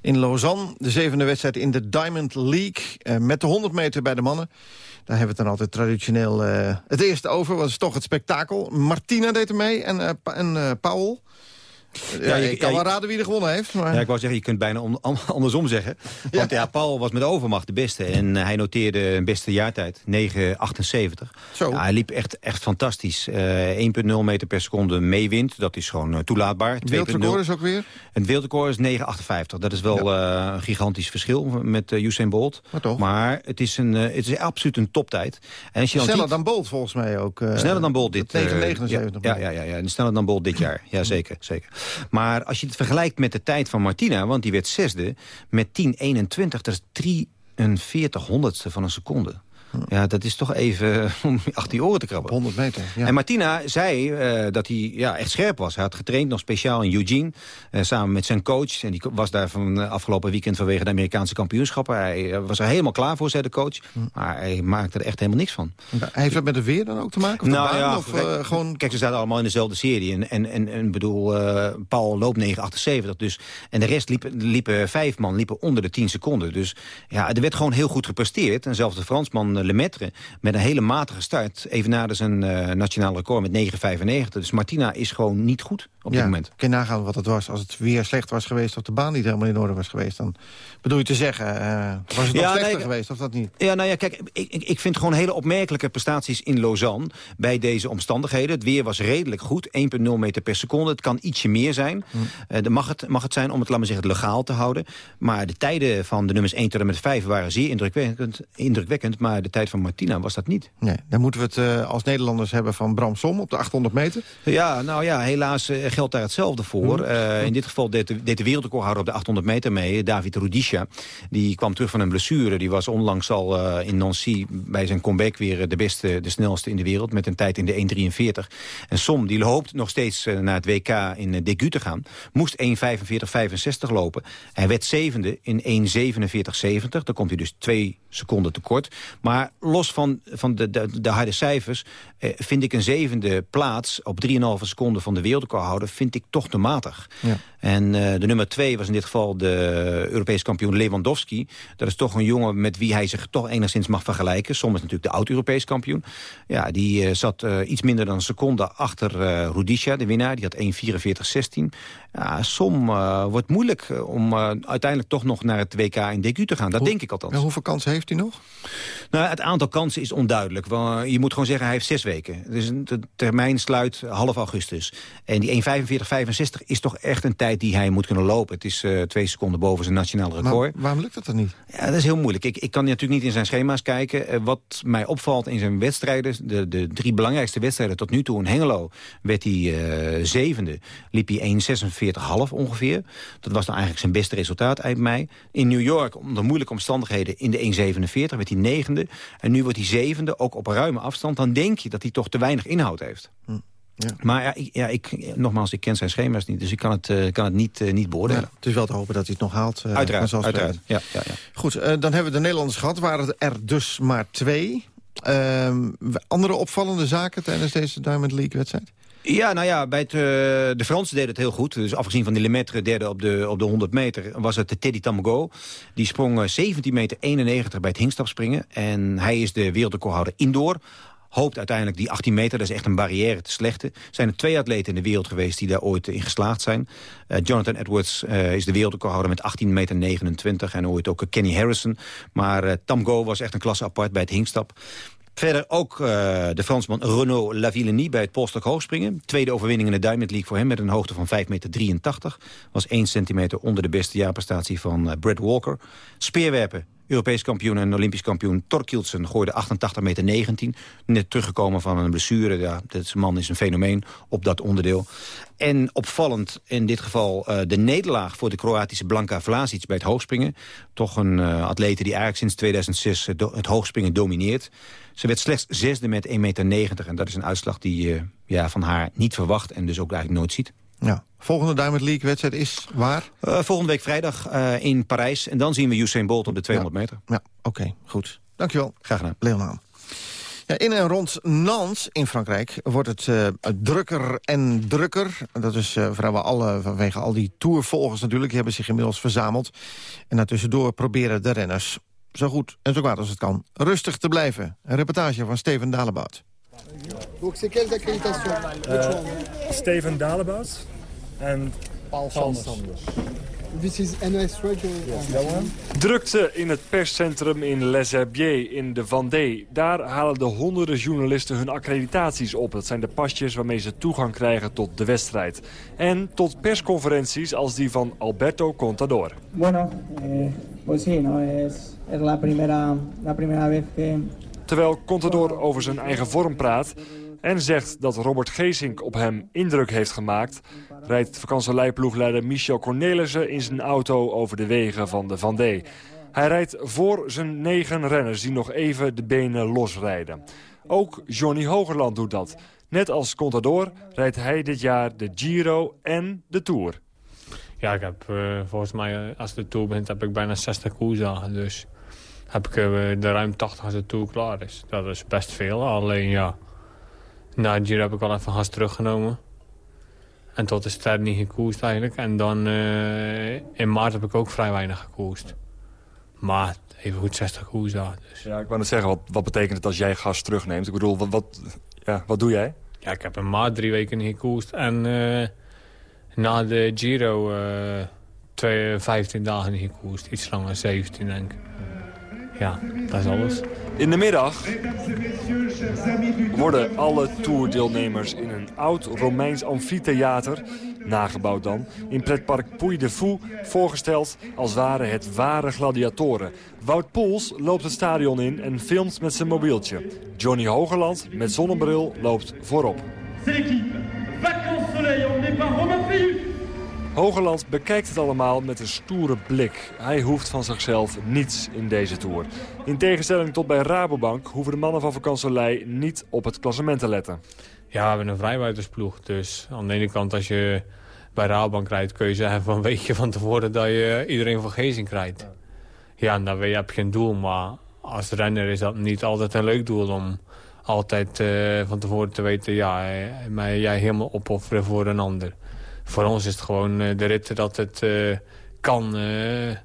in Lausanne. De zevende wedstrijd in de Diamond League. met de 100 meter bij de mannen. Daar hebben we het dan altijd traditioneel eh, het eerste over. Was toch het spektakel. Martina deed er mee en, eh, en eh, Paul. Ja, je- ik kan wel raden wie er gewonnen heeft. Maar... Ja, ik wou zeggen, je kunt bijna andersom zeggen. Want ja. Paul was met overmacht de beste. En eh, hij noteerde een beste jaartijd, 9,78. Zo. Hij liep echt, echt fantastisch. Eh 1,0 meter per seconde meewind. Dat is gewoon eh, toelaatbaar. Het 2,0. wereldrecord is ook weer. Het wereldrecord is 9,58. Dat is wel een gigantisch verschil met eh, Usain Bolt. Maar toch. Maar het is, een, het is absoluut een toptijd. En als je dan Sneller ziet- dan Bolt volgens mij ook. Sneller dan Bolt dit. dat 9,79. eh, ja, ja, ja, ja, en sneller dan Bolt dit jaar. Ja, zeker, zeker. Maar als je het vergelijkt met de tijd van Martina... want die werd zesde met 10,21. Dat is 43 honderdste van een seconde. Ja, dat is toch even om achter die oren te krabben. 100 meter, ja. En Martina zei eh, dat hij ja, echt scherp was. Hij had getraind nog speciaal in Eugene, eh, samen met zijn coach. En die was daar van eh, afgelopen weekend vanwege de Amerikaanse kampioenschappen. Hij was er helemaal klaar voor, zei de coach. Hm. Maar hij maakte er echt helemaal niks van. Heeft dat met het weer dan ook te maken? Of de Nou baan? ja, of, kijk, gewoon... kijk, ze zaten allemaal in dezelfde serie. En, en, en, en bedoel, Paul loopt 9,78. Dus, en de rest liepen, liepen vijf man liepen onder de 10 seconden. Dus ja, er werd gewoon heel goed gepresteerd. En zelfs de Fransman eh, Lemaitre met een hele matige start... evenaarde zijn eh nationaal record met 9,95. Dus Martina is gewoon niet goed op dit moment. Kun je nagaan wat het was als het weer slecht was geweest... of de baan niet helemaal in orde was geweest. Dan bedoel je te zeggen, eh, was het nog Ja, slechter nee, geweest of dat niet? Ja, nou ja, kijk, ik, ik, vind gewoon hele opmerkelijke prestaties in Lausanne... bij deze omstandigheden. Het weer was redelijk goed, 1,0 meter per seconde. Het kan ietsje meer zijn. Eh, dan mag, het, mag het zijn om het, laat maar zeggen, legaal te houden. Maar de tijden van de nummers 1 tot en met 5 waren zeer indrukwekkend, indrukwekkend. Maar de tijd van Martina was dat niet. Nee, dan moeten we het eh, als Nederlanders hebben van Bram Som op de 800 meter. Ja, nou ja, helaas eh, geldt daar hetzelfde voor. Eh, in dit geval deed de, deed de wereldrecordhouder op de 800 meter mee, David Rudisha. Die kwam terug van een blessure. Die was onlangs al in Nancy bij zijn comeback weer de beste, de snelste in de wereld. Met een tijd in de 1.43. En Som, die hoopt nog steeds naar het WK in uh, Degu te gaan. Moest 1.45.65 lopen. Hij werd zevende in 1.47.70. Dan komt hij dus twee seconden tekort. Maar los van, van de, de, de harde cijfers... Eh, vind ik een zevende plaats op 3,5 seconden van de wereldrecordhouder... vind ik toch te matig. Ja. En uh, de nummer twee was in dit geval de Europese kampioen Lewandowski. Dat is toch een jongen met wie hij zich toch enigszins mag vergelijken. Soms natuurlijk de oud-Europees kampioen. Ja, die uh, zat uh, iets minder dan een seconde achter uh, Rudisha, de winnaar. Die had 1.44.16. Ja, Som wordt moeilijk om uiteindelijk toch nog naar het WK in DQ te gaan. Dat Hoe, denk ik althans. En hoeveel kansen heeft hij nog? Nou, het aantal kansen is onduidelijk. Want je moet gewoon zeggen, hij heeft zes weken. Dus de termijn sluit half augustus. En die 1.45.65 is toch echt een tijd die hij moet kunnen lopen. Het is uh, twee seconden boven zijn nationale record. Maar waarom lukt dat dan niet? Ja, dat is heel moeilijk. Ik, ik kan natuurlijk niet in zijn schema's kijken. Uh, wat mij opvalt in zijn wedstrijden... De, de drie belangrijkste wedstrijden tot nu toe in Hengelo... werd hij uh, zevende. Liep hij 1.46,5 ongeveer. Dat was dan eigenlijk zijn beste resultaat eind mei. In New York, onder moeilijke omstandigheden... in de 1.47 werd hij negende. En nu wordt hij zevende, ook op een ruime afstand. Dan denk je dat hij toch te weinig inhoud heeft. Hm. Ja. Maar ja, ik, ja, ik, nogmaals, ik ken zijn schema's niet, dus ik kan het, uh, kan het niet, uh, niet beoordelen. Ja, het is wel te hopen dat hij het nog haalt. Uh, uiteraard, uiteraard. Ja, ja, ja. Goed, dan hebben we de Nederlanders gehad. Waren er dus maar twee. Ehm, andere opvallende zaken tijdens deze Diamond League-wedstrijd? Ja, nou ja, bij het, uh, de Fransen deden het heel goed. Dus afgezien van die Lemaitre derde op de, op de 100 meter... was het de Teddy Tamago. Die sprong 17 meter 91 bij het hingstapspringen. En hij is de wereldrecordhouder indoor hoopt uiteindelijk die 18 meter, dat is echt een barrière, te slechten. zijn er twee atleten in de wereld geweest die daar ooit in geslaagd zijn. Jonathan Edwards is de wereldrecordhouder met 18 meter 29 en ooit ook Kenny Harrison. Maar uh, Tamgo was echt een klasse apart bij het hingstap. Verder ook uh, de Fransman Renaud Lavillenie bij het polstok hoogspringen. Tweede overwinning in de Diamond League voor hem met een hoogte van 5,83 meter. Was 1 centimeter onder de beste jaarprestatie van uh, Brad Walker. Speerwerpen. Europees kampioen en Olympisch kampioen Torkildsen gooide 88 meter 19. Net teruggekomen van een blessure. Ja, deze man is een fenomeen op dat onderdeel. En opvallend in dit geval uh, de nederlaag voor de Kroatische Blanka Vlasic bij het hoogspringen. Toch een atlete die eigenlijk sinds 2006 het hoogspringen domineert. Ze werd slechts zesde met 1,90 meter. En dat is een uitslag die uh, ja, van haar niet verwacht en dus ook eigenlijk nooit ziet. Ja. Volgende Diamond League wedstrijd is waar? Uh, volgende week vrijdag uh, in Parijs. En dan zien we Usain Bolt op de 200 ja. meter. Ja, oké, okay, goed. Dankjewel. Graag gedaan. Leonaan. Ja, in en rond Nantes in Frankrijk wordt het uh, drukker en drukker. Dat is uh, vrijwel alle, vanwege al die tourvolgers natuurlijk. Die hebben zich inmiddels verzameld. En daartussendoor proberen de renners zo goed en zo kwaad als het kan rustig te blijven. Een reportage van Steven Dalebout. Donc c'est quelle accréditation uh, Steven Dalebout en Paul Sanders. This is NS Radio. Yes, Drukte in het perscentrum in Les Herbiers in de Vendée. Daar halen de honderden journalisten hun accreditaties op. Dat zijn de pasjes waarmee ze toegang krijgen tot de wedstrijd. En tot persconferenties als die van Alberto Contador. Bueno, eh, pues sí, no, es, es la, primera, la primera vez que... Terwijl Contador over zijn eigen vorm praat en zegt dat Robert Geesink op hem indruk heeft gemaakt... rijdt vakantieleiploegleider Michel Cornelissen in zijn auto over de wegen van de Vendée. Hij rijdt voor zijn negen renners die nog even de benen losrijden. Ook Johnny Hogerland doet dat. Net als Contador rijdt hij dit jaar de Giro en de Tour. Ja, ik heb eh, volgens mij, eh, als de Tour begint, heb ik bijna 60 koersdagen. Dus heb ik eh, de ruim 80 als de Tour klaar is. Dat is best veel, alleen ja. Na de Giro heb ik al even gas teruggenomen. En tot de ster niet gekoerst eigenlijk. En dan eh, in maart heb ik ook vrij weinig gekoerst. Maar even goed 60 koersdagen. Dus. Ja, ik wou net zeggen, wat, wat betekent het als jij gas terugneemt? Ik bedoel, wat, wat, ja, wat doe jij? Ja, ik heb in maart drie weken niet gekoerst. En eh, na de Giro twee, 15 dagen niet gekoerst. Iets langer, 17 denk ik. Ja, dat is alles. In de middag worden alle tourdeelnemers in een oud Romeins amfitheater, nagebouwd dan, in pretpark Puy de Fou voorgesteld als waren het ware gladiatoren. Wout Poels loopt het stadion in en filmt met zijn mobieltje. Johnny Hogerland met zonnebril loopt voorop. Vacances Soleil en Hogerland bekijkt het allemaal met een stoere blik. Hij hoeft van zichzelf niets in deze Tour. In tegenstelling tot bij Rabobank hoeven de mannen van Vakansolei niet op het klassement te letten. Ja, we hebben een vrijbuitersploeg. Dus aan de ene kant als je bij Rabobank rijdt... kun je zeggen van weet je van tevoren dat je iedereen van Gezing krijgt. Ja, en dan heb je een doel. Maar als renner is dat niet altijd een leuk doel... om altijd eh, van tevoren te weten... ja, eh, mij jij helemaal opofferen voor een ander. Voor ons is het gewoon eh, de rit dat het eh, kan... eh,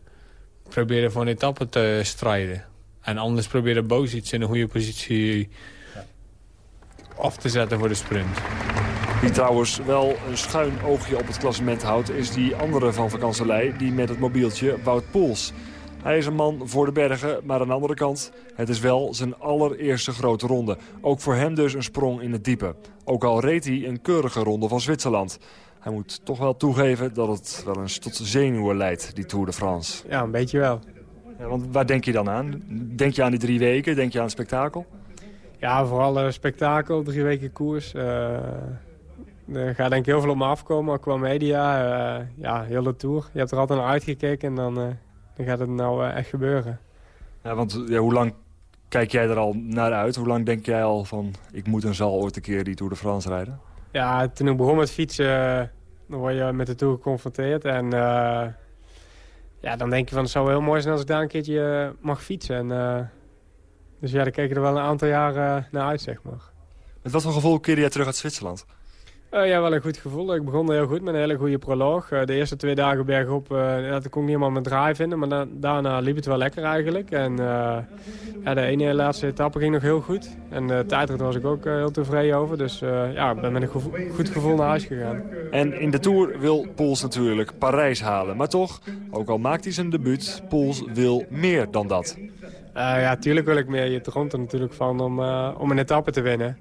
proberen voor een etappe te strijden. En anders proberen boos iets in een goede positie af te zetten voor de sprint. Wie trouwens wel een schuin oogje op het klassement houdt... is die andere van Vakanselij, die met het mobieltje Wout Poels. Hij is een man voor de bergen, maar aan de andere kant... het is wel zijn allereerste grote ronde. Ook voor hem dus een sprong in het diepe. Ook al reed hij een keurige ronde van Zwitserland. Hij moet toch wel toegeven dat het wel eens tot zenuwen leidt, die Tour de France. Ja, een beetje wel. Ja, want waar denk je dan aan? Denk je aan die drie weken? Denk je aan het spektakel? Ja, vooral eh, spektakel, drie weken koers. Eh, er gaat denk ik heel veel op me afkomen, qua media. eh, ja, heel de tour. Je hebt er altijd naar uitgekeken en dan, dan gaat het nou echt gebeuren. Ja, want ja, hoe lang kijk jij er al naar uit? Hoe lang denk jij al van, ik moet en zal ooit een keer die Tour de France rijden? Ja, toen ik begon met fietsen, eh, dan word je met de tour geconfronteerd. En eh, ja, dan denk je van, het zou heel mooi zijn als ik daar een keertje eh, mag fietsen. En, dus ja, daar keek ik er wel een aantal jaar naar uit, zeg maar. Met wat voor gevoel keerde jij terug uit Zwitserland? Eh, ja, wel een goed gevoel. Ik begon heel goed met een hele goede proloog. Eh, de eerste twee dagen bergop, uh, ja, kon ik niet helemaal mijn draai vinden. Maar da- daarna liep het wel lekker eigenlijk. En ja, de ene laatste etappe ging nog heel goed. En de tijdrit was ik ook heel tevreden over. Dus ja, ik ben met een gevo- goed gevoel naar huis gegaan. En in de Tour wil Poels natuurlijk Parijs halen. Maar toch, ook al maakt hij zijn debuut, Poels wil meer dan dat. Ja, tuurlijk wil ik meer. Je droomt er natuurlijk van om, om een etappe te winnen.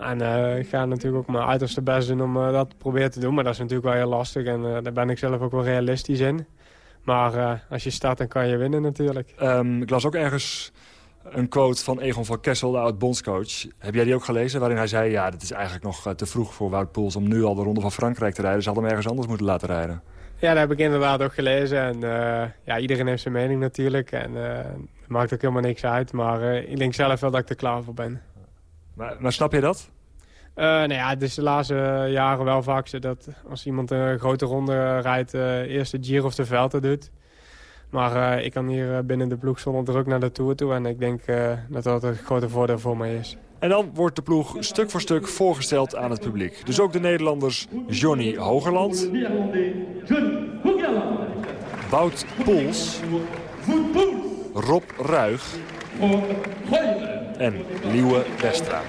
En eh, ik ga natuurlijk ook mijn uiterste best doen om eh, dat te proberen te doen. Maar dat is natuurlijk wel heel lastig en eh, daar ben ik zelf ook wel realistisch in. Maar als je start, dan kan je winnen natuurlijk. Ehm, ik las ook ergens een quote van Egon van Kessel, de oud-bondscoach. Heb jij die ook gelezen? Waarin hij zei, ja, het is eigenlijk nog te vroeg voor Wout Poels... om nu al de Ronde van Frankrijk te rijden. Ze hadden hem ergens anders moeten laten rijden. Ja, dat heb ik inderdaad ook gelezen. En ja, iedereen heeft zijn mening natuurlijk. En het maakt ook helemaal niks uit. Maar ik denk zelf wel dat ik er klaar voor ben. Maar, maar snap je dat? Eh, nou ja, het is de laatste jaren wel vaak zo dat als iemand een grote ronde rijdt, eh eerst de Giro of de Vuelta doet. Maar eh, ik kan hier eh, binnen de ploeg zonder druk naar de Tour toe. En ik denk eh, dat dat een grote voordeel voor mij is. En dan wordt de ploeg stuk voor stuk voorgesteld aan het publiek. Dus ook de Nederlanders Johnny Hogerland, Wout Poels, Rob Ruig en Liewe Westra.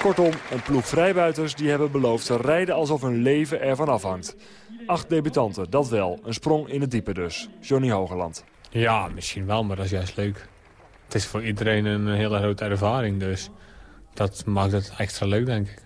Kortom, een ploeg vrijbuiters die hebben beloofd te rijden alsof hun leven ervan afhangt. Acht debutanten, dat wel. Een sprong in het diepe dus. Johnny Hogerland. Ja, misschien wel, maar dat is juist leuk. Het is voor iedereen een hele grote ervaring, dus dat maakt het extra leuk, denk ik.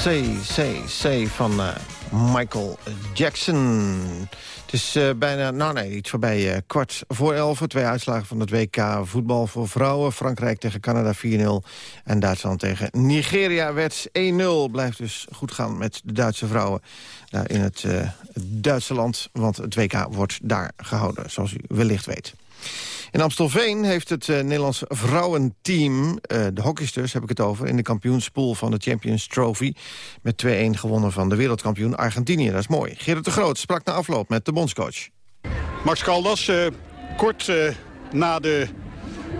CCC van eh, Michael Jackson. Het is eh, bijna, nou nee, iets voorbij eh, kwart voor elf. Twee uitslagen van het WK voetbal voor vrouwen. Frankrijk tegen Canada 4-0 en Duitsland tegen Nigeria werd 1-0. Blijft dus goed gaan met de Duitse vrouwen daar in het, het Duitse land. Want het WK wordt daar gehouden, zoals u wellicht weet. In Amstelveen heeft het uh, Nederlands vrouwenteam, uh, de hockeysters heb ik het over... in de kampioenspool van de Champions Trophy... met 2-1 gewonnen van de wereldkampioen Argentinië. Dat is mooi. Gerrit de Groot sprak na afloop met de bondscoach. Max Caldas, uh, kort na de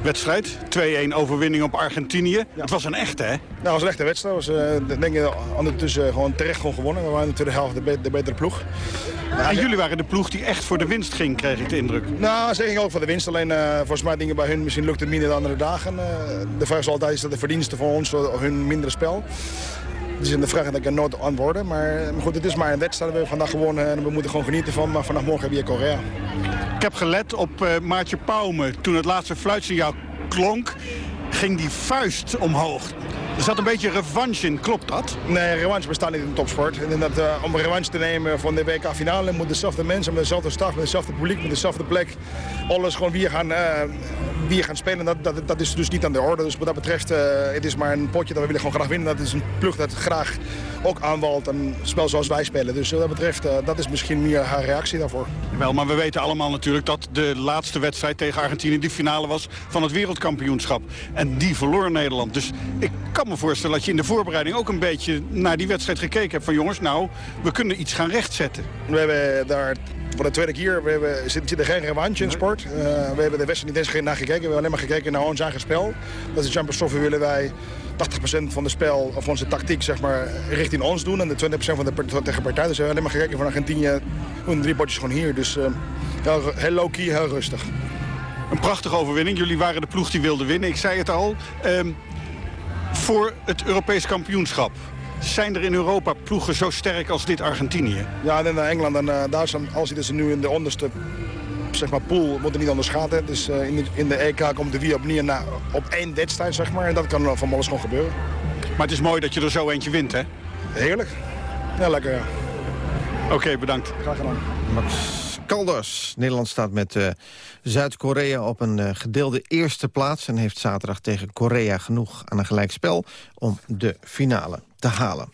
wedstrijd. 2-1 overwinning op Argentinië. Het was een echte, hè? Nou, het was een echte wedstrijd. Was, uh, denk ik, ondertussen gewoon terecht gewoon gewonnen. We waren in de tweede helft de, be de betere ploeg. En jullie waren de ploeg die echt voor de winst ging, kreeg ik de indruk. Nou, ze gingen ook voor de winst. Alleen uh, volgens mij dingen bij hun misschien lukt het minder dan andere dagen. Uh, de vraag is altijd, is dat de verdienste van ons hun mindere spel? Is een vraag dat ik er nooit antwoorden. Maar, maar goed, het is maar een wedstrijd. We hebben vandaag gewonnen en we moeten gewoon genieten van. Maar vanaf morgen je Korea. Ik heb gelet op uh, Maartje Pauwme. Toen het laatste fluitsignaal klonk, ging die vuist omhoog. Er zat een beetje revanche in, klopt dat? Nee, revanche bestaat niet in de topsport. En dat, uh, om revanche te nemen van de WK-finale... moet dezelfde mensen, met dezelfde staf, met dezelfde publiek, met dezelfde plek... alles gewoon weer gaan, uh, gaan spelen. Dat, dat, dat is dus niet aan de orde. Dus wat dat betreft, uh, het is maar een potje dat we willen gewoon graag winnen. Dat is een ploeg dat graag ook aanwalt een spel zoals wij spelen. Dus wat dat betreft, dat is misschien meer haar reactie daarvoor. Wel, maar we weten allemaal natuurlijk dat de laatste wedstrijd tegen Argentinië... die finale was van het wereldkampioenschap. En die verloor Nederland. Dus ik kan me voorstellen dat je in de voorbereiding ook een beetje naar die wedstrijd gekeken hebt. Van jongens, nou, we kunnen iets gaan rechtzetten. We hebben daar voor de tweede keer, we hebben, zit, zit er geen revanche in sport. Uh, we hebben de wedstrijd niet eens naar gekeken. We hebben alleen maar gekeken naar ons eigen spel. Dat is de Champions Trophy willen wij 80% van de spel, of onze tactiek, zeg maar, richting ons doen. En de 20% van de tegenpartij. Dus we hebben alleen maar gekeken van Argentinië. Doen drie potjes gewoon hier. Dus uh, heel, heel low-key, heel rustig. Een prachtige overwinning. Jullie waren de ploeg die wilde winnen. Ik zei het al. Um, voor het Europees kampioenschap. Zijn er in Europa ploegen zo sterk als dit Argentinië? Ja, en Engeland en uh, Duitsland, als je dus nu in de onderste zeg maar, pool, moet er niet anders gaan. Hè. Dus uh, in, de, in de EK komt de wie op neer naar, op één wedstrijd, zeg maar. En dat kan van alles gewoon gebeuren. Maar het is mooi dat je er zo eentje wint, hè? Heerlijk. Ja, lekker, ja. Oké, okay, bedankt. Graag gedaan. Max Kalders. Nederland staat met uh, Zuid-Korea op een uh, gedeelde eerste plaats... en heeft zaterdag tegen Korea genoeg aan een gelijkspel om de finale te halen.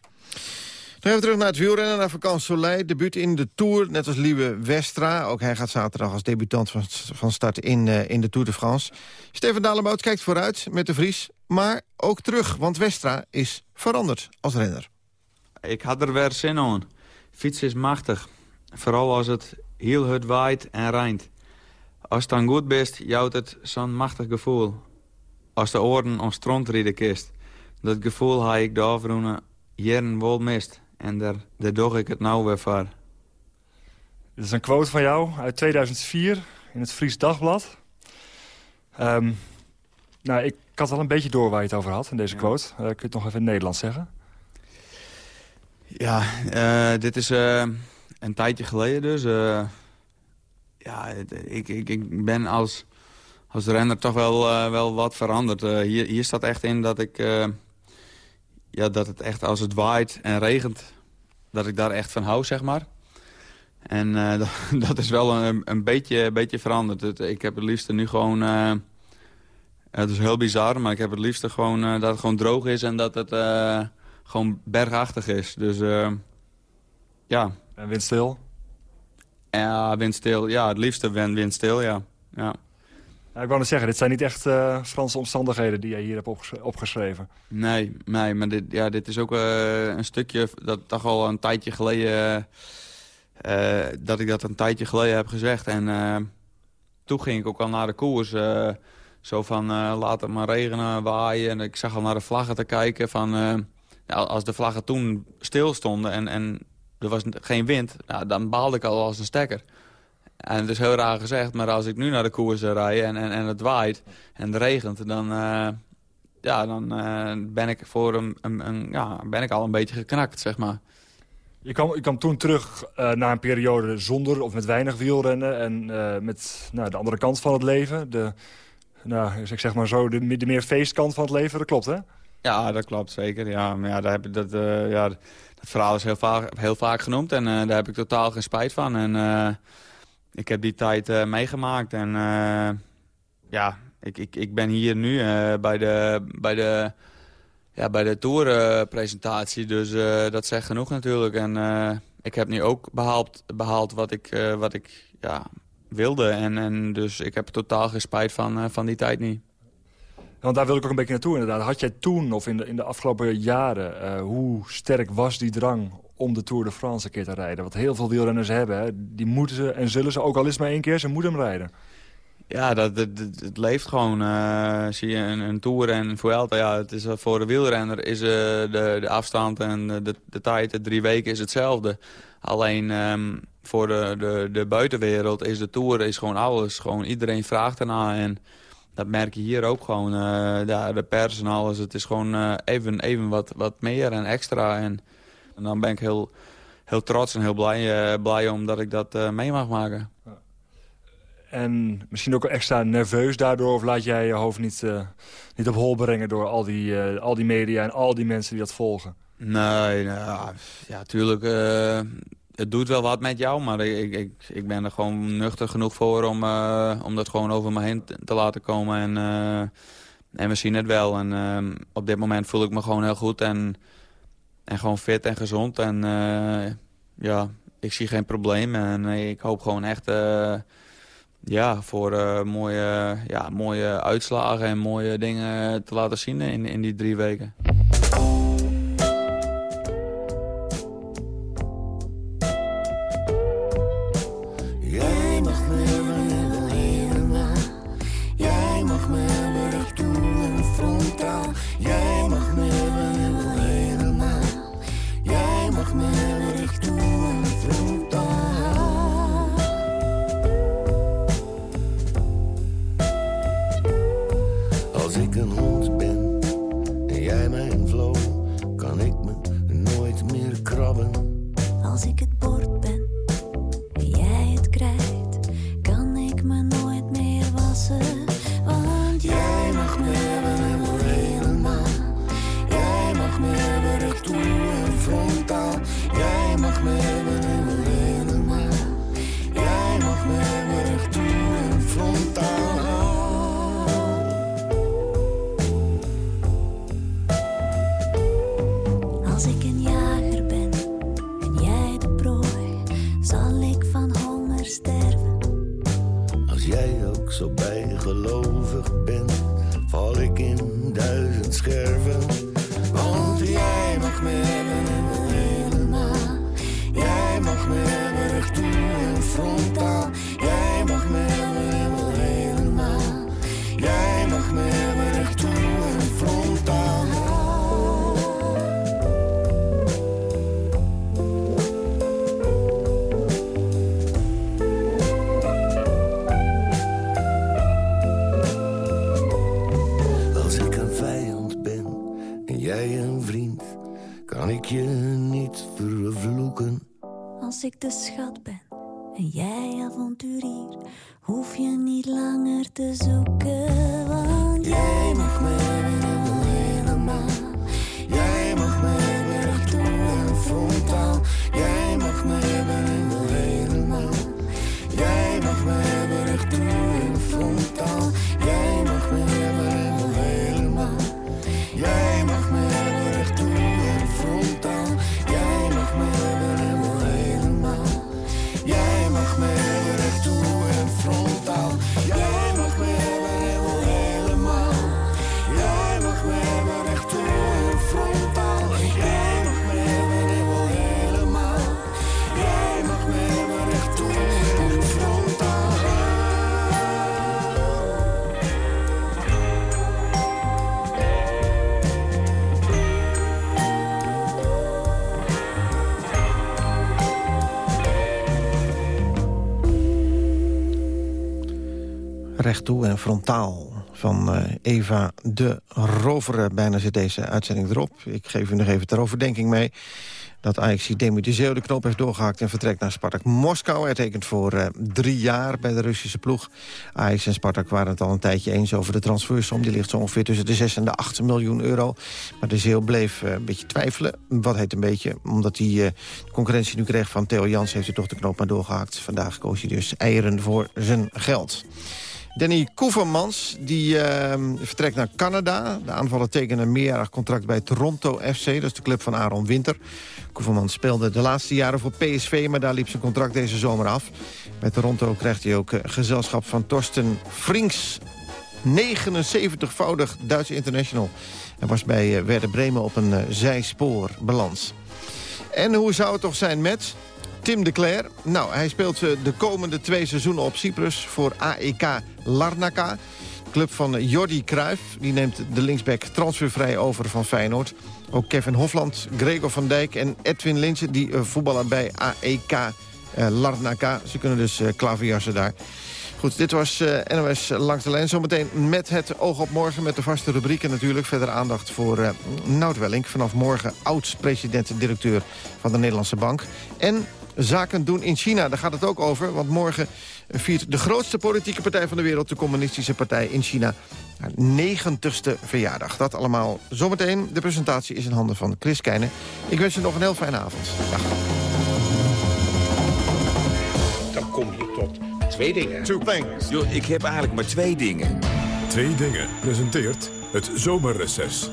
Dan even terug naar het wielrennen, naar Vakant Soleil. Debuut in de Tour, net als Lieve Westra. Ook hij gaat zaterdag als debutant van, van start in, uh, in de Tour de France. Steven Dalebout kijkt vooruit met de Vries, maar ook terug. Want Westra is veranderd als renner. Ik had er weer zin in. Fiets is machtig. Vooral als het heel hard waait en rijnt. Als het dan goed bent, jouwt het zo'n machtig gevoel. Als de oren om stront rieden kist. Dat gevoel ha ik de afroenen jaren wel mist. En daar, daar doe ik het nou weer voor. Dit is een quote van jou uit 2004 in het Fries Dagblad. Um, nou, ik, ik had al een beetje door waar je het over had in deze quote. Uh, kun je het nog even in het Nederlands zeggen? Ja, uh, dit is uh, een tijdje geleden dus. ja, ik, ik, ben als, als renner toch wel, wel wat veranderd. hier, hier staat echt in dat ik... ja, dat het echt als het waait en regent... dat ik daar echt van hou, zeg maar. En dat, dat, is wel een, een beetje, beetje veranderd. Ik heb het liefst nu gewoon... het is heel bizar, maar ik heb het liefst gewoon dat het gewoon droog is... en dat het gewoon bergachtig is. Dus ja. En windstil? Ja, windstil. Ja, het liefste windstil, ja. ja. Nou, ik wou net zeggen, dit zijn niet echt uh, Franse omstandigheden die jij hier hebt opges opgeschreven. Nee, nee maar dit, ja, dit is ook uh, een stukje dat toch al een tijdje geleden... dat ik dat een tijdje geleden heb gezegd. En toen ging ik ook al naar de koers... zo van, laat het maar regenen, waaien. En ik zag al naar de vlaggen te kijken van ja, als de vlaggen toen stil stonden en, en er was geen wind, nou, dan baalde ik al als een stekker. En het is heel raar gezegd, maar als ik nu naar de koers rij en, en, en het waait en het regent, dan, uh, ja, dan uh, ben, ik voor een, een, een, ja, ben ik al een beetje geknakt, zeg maar. Je kwam, je kwam toen terug uh, na een periode zonder of met weinig wielrennen en met nou, de andere kant van het leven. De, nou, ik zeg maar zo, de, de meer feestkant van het leven, dat klopt hè? Ja, dat klopt zeker. Ja, maar ja, daar heb ik dat, eh, ja, dat verhaal is heel vaak, heel vaak genoemd en eh, daar heb ik totaal geen spijt van. En eh, ik heb die tijd eh, meegemaakt en ja, ik, ik, ik ben hier nu bij de, bij de, ja, bij de dus dat zegt genoeg natuurlijk. En ik heb nu ook behaald, behaald wat ik, wat ik ja, wilde en, en dus ik heb totaal geen spijt van, van die tijd niet. Want daar wil ik ook een beetje naartoe inderdaad. Had jij toen, of in de, in de afgelopen jaren... eh, hoe sterk was die drang om de Tour de France een keer te rijden? Wat heel veel wielrenners hebben, die moeten ze en zullen ze, ook al is maar één keer, ze moeten hem rijden. Ja, dat, het leeft gewoon. eh, zie je een, een Tour en Vuelta, ja, het is, eh, voor de wielrenner is de, de afstand en de, de tijd, de drie weken, is hetzelfde. Alleen ehm, voor de, de, de buitenwereld is de Tour is gewoon alles. Gewoon iedereen vraagt ernaar en dat merk je hier ook gewoon. eh, ja, de pers en alles, het is gewoon eh, even, even wat, wat meer en extra. En, en dan ben ik heel, heel trots en heel blij, eh, blij omdat ik dat mee mag maken. En misschien ook extra nerveus daardoor... of laat jij je hoofd niet, niet op hol brengen door al die, al die media en al die mensen die dat volgen? Nee, nou, ja, tuurlijk. Het doet wel wat met jou, maar ik, ik, ik ben er gewoon nuchter genoeg voor om, eh, om dat gewoon over me heen te te laten komen. En, eh, en we zien het wel. En eh, op dit moment voel ik me gewoon heel goed en, en gewoon fit en gezond. En ja, ik zie geen probleem. En ik hoop gewoon echt ja, voor mooie, ja, mooie uitslagen en mooie dingen te laten zien in, in die drie weken. Recht toe en frontaal van eh, Eva de Rovere. Bijna zit deze uitzending erop. Ik geef u nog even ter overdenking mee. Dat Ajax Demi de de knoop heeft doorgehakt... en vertrekt naar Spartak Moskou. Hij tekent voor eh, drie jaar bij de Russische ploeg. Ajax en Spartak waren het al een tijdje eens over de transfersom. Die ligt zo ongeveer tussen de 6 en de 8 miljoen euro. Maar de Zeeuw bleef eh, een beetje twijfelen. Wat heet een beetje, omdat hij de concurrentie nu kreeg van Theo Jans... heeft hij toch de knoop maar doorgehakt. Vandaag koos hij dus eieren voor zijn geld. Danny Koevermans die, ehm, vertrekt naar Canada. De aanvaller tekende een meerjarig contract bij Toronto FC. Dat is de club van Aaron Winter. Koevermans speelde de laatste jaren voor PSV... maar daar liep zijn contract deze zomer af. Bij Toronto krijgt hij ook eh, gezelschap van Torsten Frinks. 79-voudig Duitse international. Hij was bij eh, Werder Bremen op een eh, zijspoor balans. En hoe zou het toch zijn met Tim de Cler? Nou, hij speelt eh, de komende twee seizoenen op Cyprus voor AEK Larnaca. Club van Jordi Cruijff. Die neemt de linksback transfervrij over van Feyenoord. Ook Kevin Hofland, Gregor van Dijk en Edwin Linsen... die eh, voetballen bij AEK eh, Larnaca. Ze kunnen dus klaverjassen daar. Goed, dit was NOS Langs de Lijn. Zometeen met het oog op morgen, met de vaste rubrieken natuurlijk. Verder aandacht voor uh, Welling. Vanaf morgen oud-president-directeur van de Nederlandse Bank. En zaken doen in China, daar gaat het ook over. Want morgen viert de grootste politieke partij van de wereld... de communistische partij in China haar 90ste verjaardag. Dat allemaal zometeen. De presentatie is in handen van Chris Keijnen. Ik wens je nog een heel fijne avond. Dag. Dan kom je tot twee dingen. Two things. Yo, ik heb eigenlijk maar twee dingen. Twee dingen presenteert het zomerreces.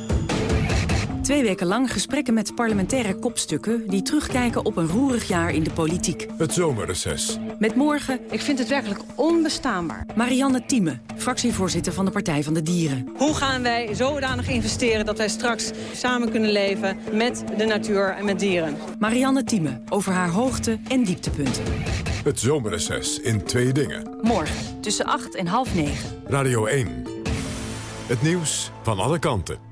Twee weken lang gesprekken met parlementaire kopstukken... die terugkijken op een roerig jaar in de politiek. Het zomerreces. Met morgen... Ik vind het werkelijk onbestaanbaar. Marianne Thieme, fractievoorzitter van de Partij van de Dieren. Hoe gaan wij zodanig investeren dat wij straks samen kunnen leven met de natuur en met dieren? Marianne Thieme over haar hoogte- en dieptepunten. Het zomerreces in twee dingen. Morgen tussen 8 en half 9. Radio 1. Het nieuws van alle kanten.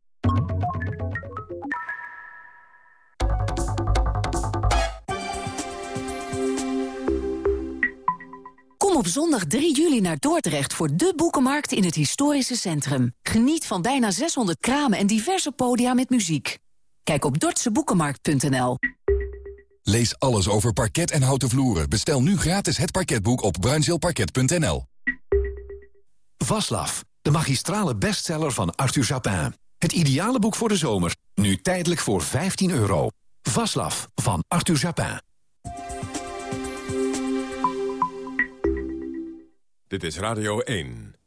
op zondag 3 juli naar Dordrecht voor de boekenmarkt in het historische centrum. Geniet van bijna 600 kramen en diverse podia met muziek. Kijk op dordtseboekenmarkt.nl. Lees alles over parket en houten vloeren. Bestel nu gratis het parketboek op bruinzeelparket.nl. Vaslav, de magistrale bestseller van Arthur Japin. Het ideale boek voor de zomer, nu tijdelijk voor 15 euro. Vaslav van Arthur Japin. Dit is Radio 1.